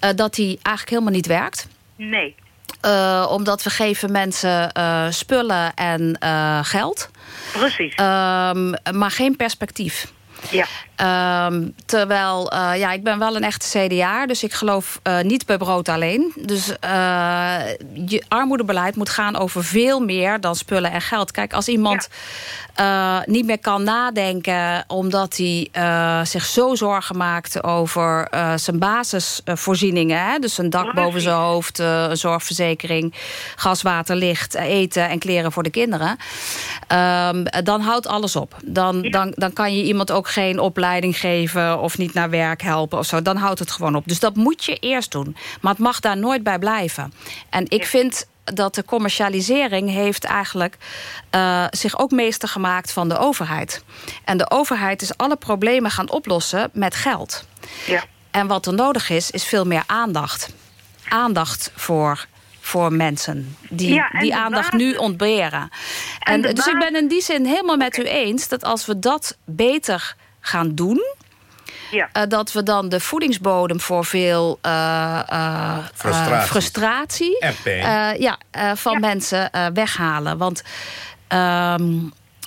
eh, dat die eigenlijk helemaal niet werkt. Nee. Eh, omdat we geven mensen eh, spullen en eh, geld. Precies. Ehm, maar geen perspectief. ja. Ehm, terwijl, eh, ja, ik ben wel een echte CDA, dus ik geloof eh, niet bij brood alleen. Dus eh, je armoedebeleid moet gaan over veel meer dan spullen en geld. Kijk, als iemand niet meer kan nadenken... omdat hij zich zo zorgen maakt over zijn basisvoorzieningen... Hè? dus een dak boven zijn hoofd, een zorgverzekering... gas, water, licht, eten en kleren voor de kinderen... ehm, dan houdt alles op. Dan, dan, dan kan je iemand ook geen opleiding geven... of niet naar werk helpen of zo. Dan houdt het gewoon op. Dus dat moet je eerst doen. Maar het mag daar nooit bij blijven. En ik vind dat de commercialisering heeft eigenlijk eh, zich ook meester gemaakt van de overheid. En de overheid is alle problemen gaan oplossen met geld. Ja. En wat er nodig is, is veel meer aandacht. Aandacht voor, voor mensen die Ja, die aandacht basis- nu ontberen. En, dus ik ben in die zin helemaal met u eens... dat als we dat beter gaan doen... Ja. eh, dat we dan de voedingsbodem voor veel eh, eh, Frustratie. eh, frustratie En pijn. ja, eh, van Ja. mensen eh, weghalen. Want ehm,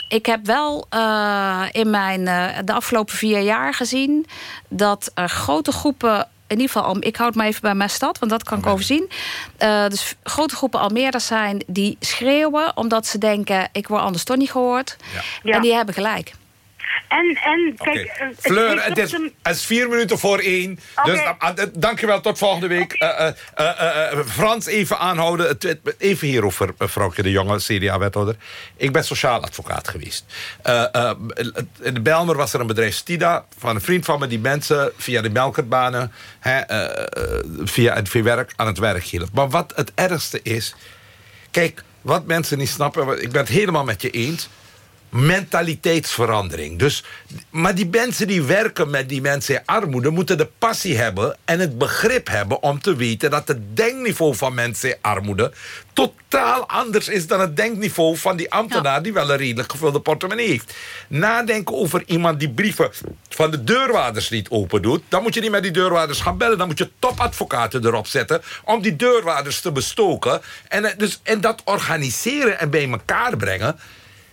ik heb wel eh, in mijn, eh, de afgelopen vier jaar gezien... dat er grote groepen... In ieder geval, ik houd me even bij mijn stad, want dat kan ik overzien. Eh, dus grote groepen Almeerders zijn die schreeuwen... omdat ze denken, ik word anders toch niet gehoord. Ja. En die hebben gelijk. En, en kijk... eh, het Fleur, het is, te- het is vier minuten voor één. Oké. Dus uh, dankjewel, tot volgende week. Eh, eh, Frans, even aanhouden. Even hierover, uh, vrouwtje de Jonge, CDA-wethouder. Ik ben sociaal advocaat geweest. In de Belmer was er een bedrijf Stida... van een vriend van me die mensen via de melkertbanen... Hè, via het werk aan het werk hielp. Maar wat het ergste is... Kijk, wat mensen niet snappen... ik ben het helemaal met je eens mentaliteitsverandering. Dus, maar die mensen die werken met die mensen in armoede... moeten de passie hebben en het begrip hebben om te weten... dat het denkniveau van mensen in armoede... totaal anders is dan het denkniveau van die ambtenaar... die wel een redelijk gevulde portemonnee heeft. Nadenken over iemand die brieven van de deurwaarders niet open doet... dan moet je niet met die deurwaarders gaan bellen. Dan moet je topadvocaten erop zetten... om die deurwaarders te bestoken. En, eh, dus, en dat organiseren en bij elkaar brengen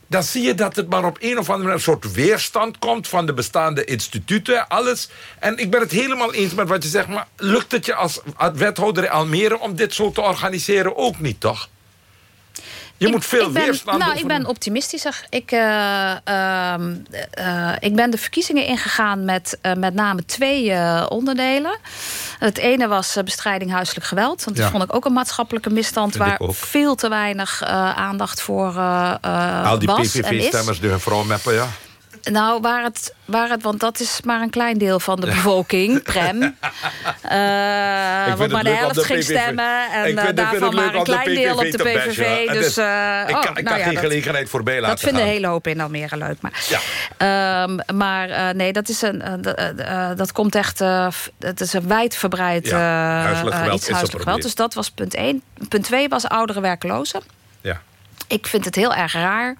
dan zie je dat het maar op een of andere manier... een soort weerstand komt van de bestaande instituten, alles. En ik ben het helemaal eens met wat je zegt... maar lukt het je als wethouder in Almere om dit zo te organiseren ook niet, toch? Je Ik- moet veel ben, weerstand Nou, ik ben overwinnen. optimistischer. Ik, eh, ehm, eh, ik ben de verkiezingen ingegaan met eh, met name twee eh, onderdelen. Het ene was eh, bestrijding huiselijk geweld. Want dat vond ik ook een maatschappelijke misstand... Vind waar veel te weinig eh, aandacht voor eh eh, Al die was. PVV-stemmers die hun vrouw meppen, ja. Nou, waar het, waar het, want dat is maar een klein deel van de bevolking, Prem. Vind want maar de helft ging stemmen. En eh, daarvan maar een klein deel op de. PVV. Dus, eh, ik oh, kan, ik nou ja, geen dat- gelegenheid voorbij laten dat vinden een hele hoop in Almere leuk. Maar, Ja. Ehm, maar nee, dat, is een, dat komt echt... het is een wijdverbreid Ja, huiselijk geweld iets huiselijk geweld. Dus dat was punt één. Punt twee was oudere werklozen. Ja. Ik vind het heel erg raar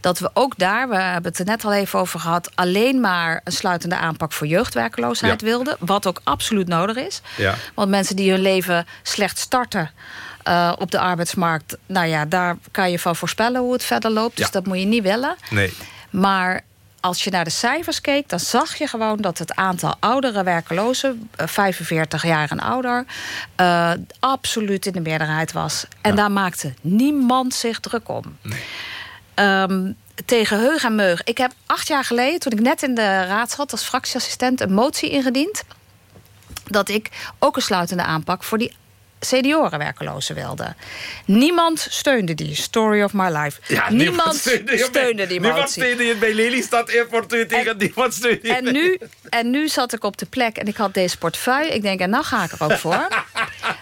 dat we ook daar, we hebben het er net al even over gehad, alleen maar een sluitende aanpak voor jeugdwerkeloosheid wilden. Wat ook absoluut nodig is. Ja. Want mensen die hun leven slecht starten. Uh, op de arbeidsmarkt, nou ja, daar kan je van voorspellen hoe het verder loopt. Dus dat moet je niet willen. Nee. Maar als je naar de cijfers keek, dan zag je gewoon dat het aantal oudere werkelozen, 45 jaar en ouder, uh, absoluut in de meerderheid was. En ja. daar maakte niemand zich druk om. Nee. Um, tegen heug en meug. Ik heb acht jaar geleden, toen ik net in de raad zat als fractieassistent, een motie ingediend. Dat ik ook een sluitende aanpak voor die seniorenwerkelozen wilden. Niemand steunde die. Story of my life. Ja, niemand, steunde, steunde die niemand motie. steunde je bij Lelystad Airport je tegen niemand steunde En nu, en nu zat ik op de plek en ik had deze portefeuille. Ik denk, en nou ga ik er ook voor.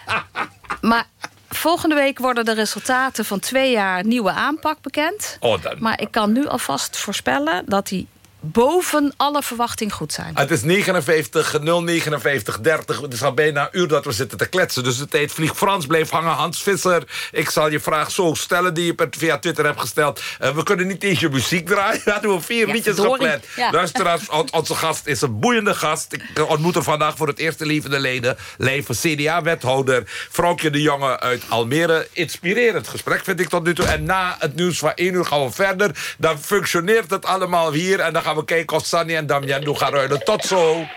maar volgende week worden de resultaten van twee jaar nieuwe aanpak bekend. Oh, dan. Maar ik kan nu alvast voorspellen dat die boven alle verwachting goed zijn. Het is 59, 059, 30. Het is al bijna een uur dat we zitten te kletsen. Dus de tijd vliegt Frans. Blijf hangen. Hans Visser, ik zal je vraag zo stellen... die je via Twitter hebt gesteld. Uh, we kunnen niet eens je muziek draaien. We hadden we vier Ja, liedjes verdorie. gepland. Ja. Luisteraars, on- onze gast is een boeiende gast. Ik ontmoet hem vandaag voor het eerste levende leden. Leven CDA-wethouder. Vroukje de Jonge uit Almere. Inspirerend gesprek vind ik tot nu toe. En na het nieuws van één uur gaan we verder. Dan functioneert het allemaal hier. En dan gaan we kijken of Sunny en Damian gaan ruilen. Tot zo.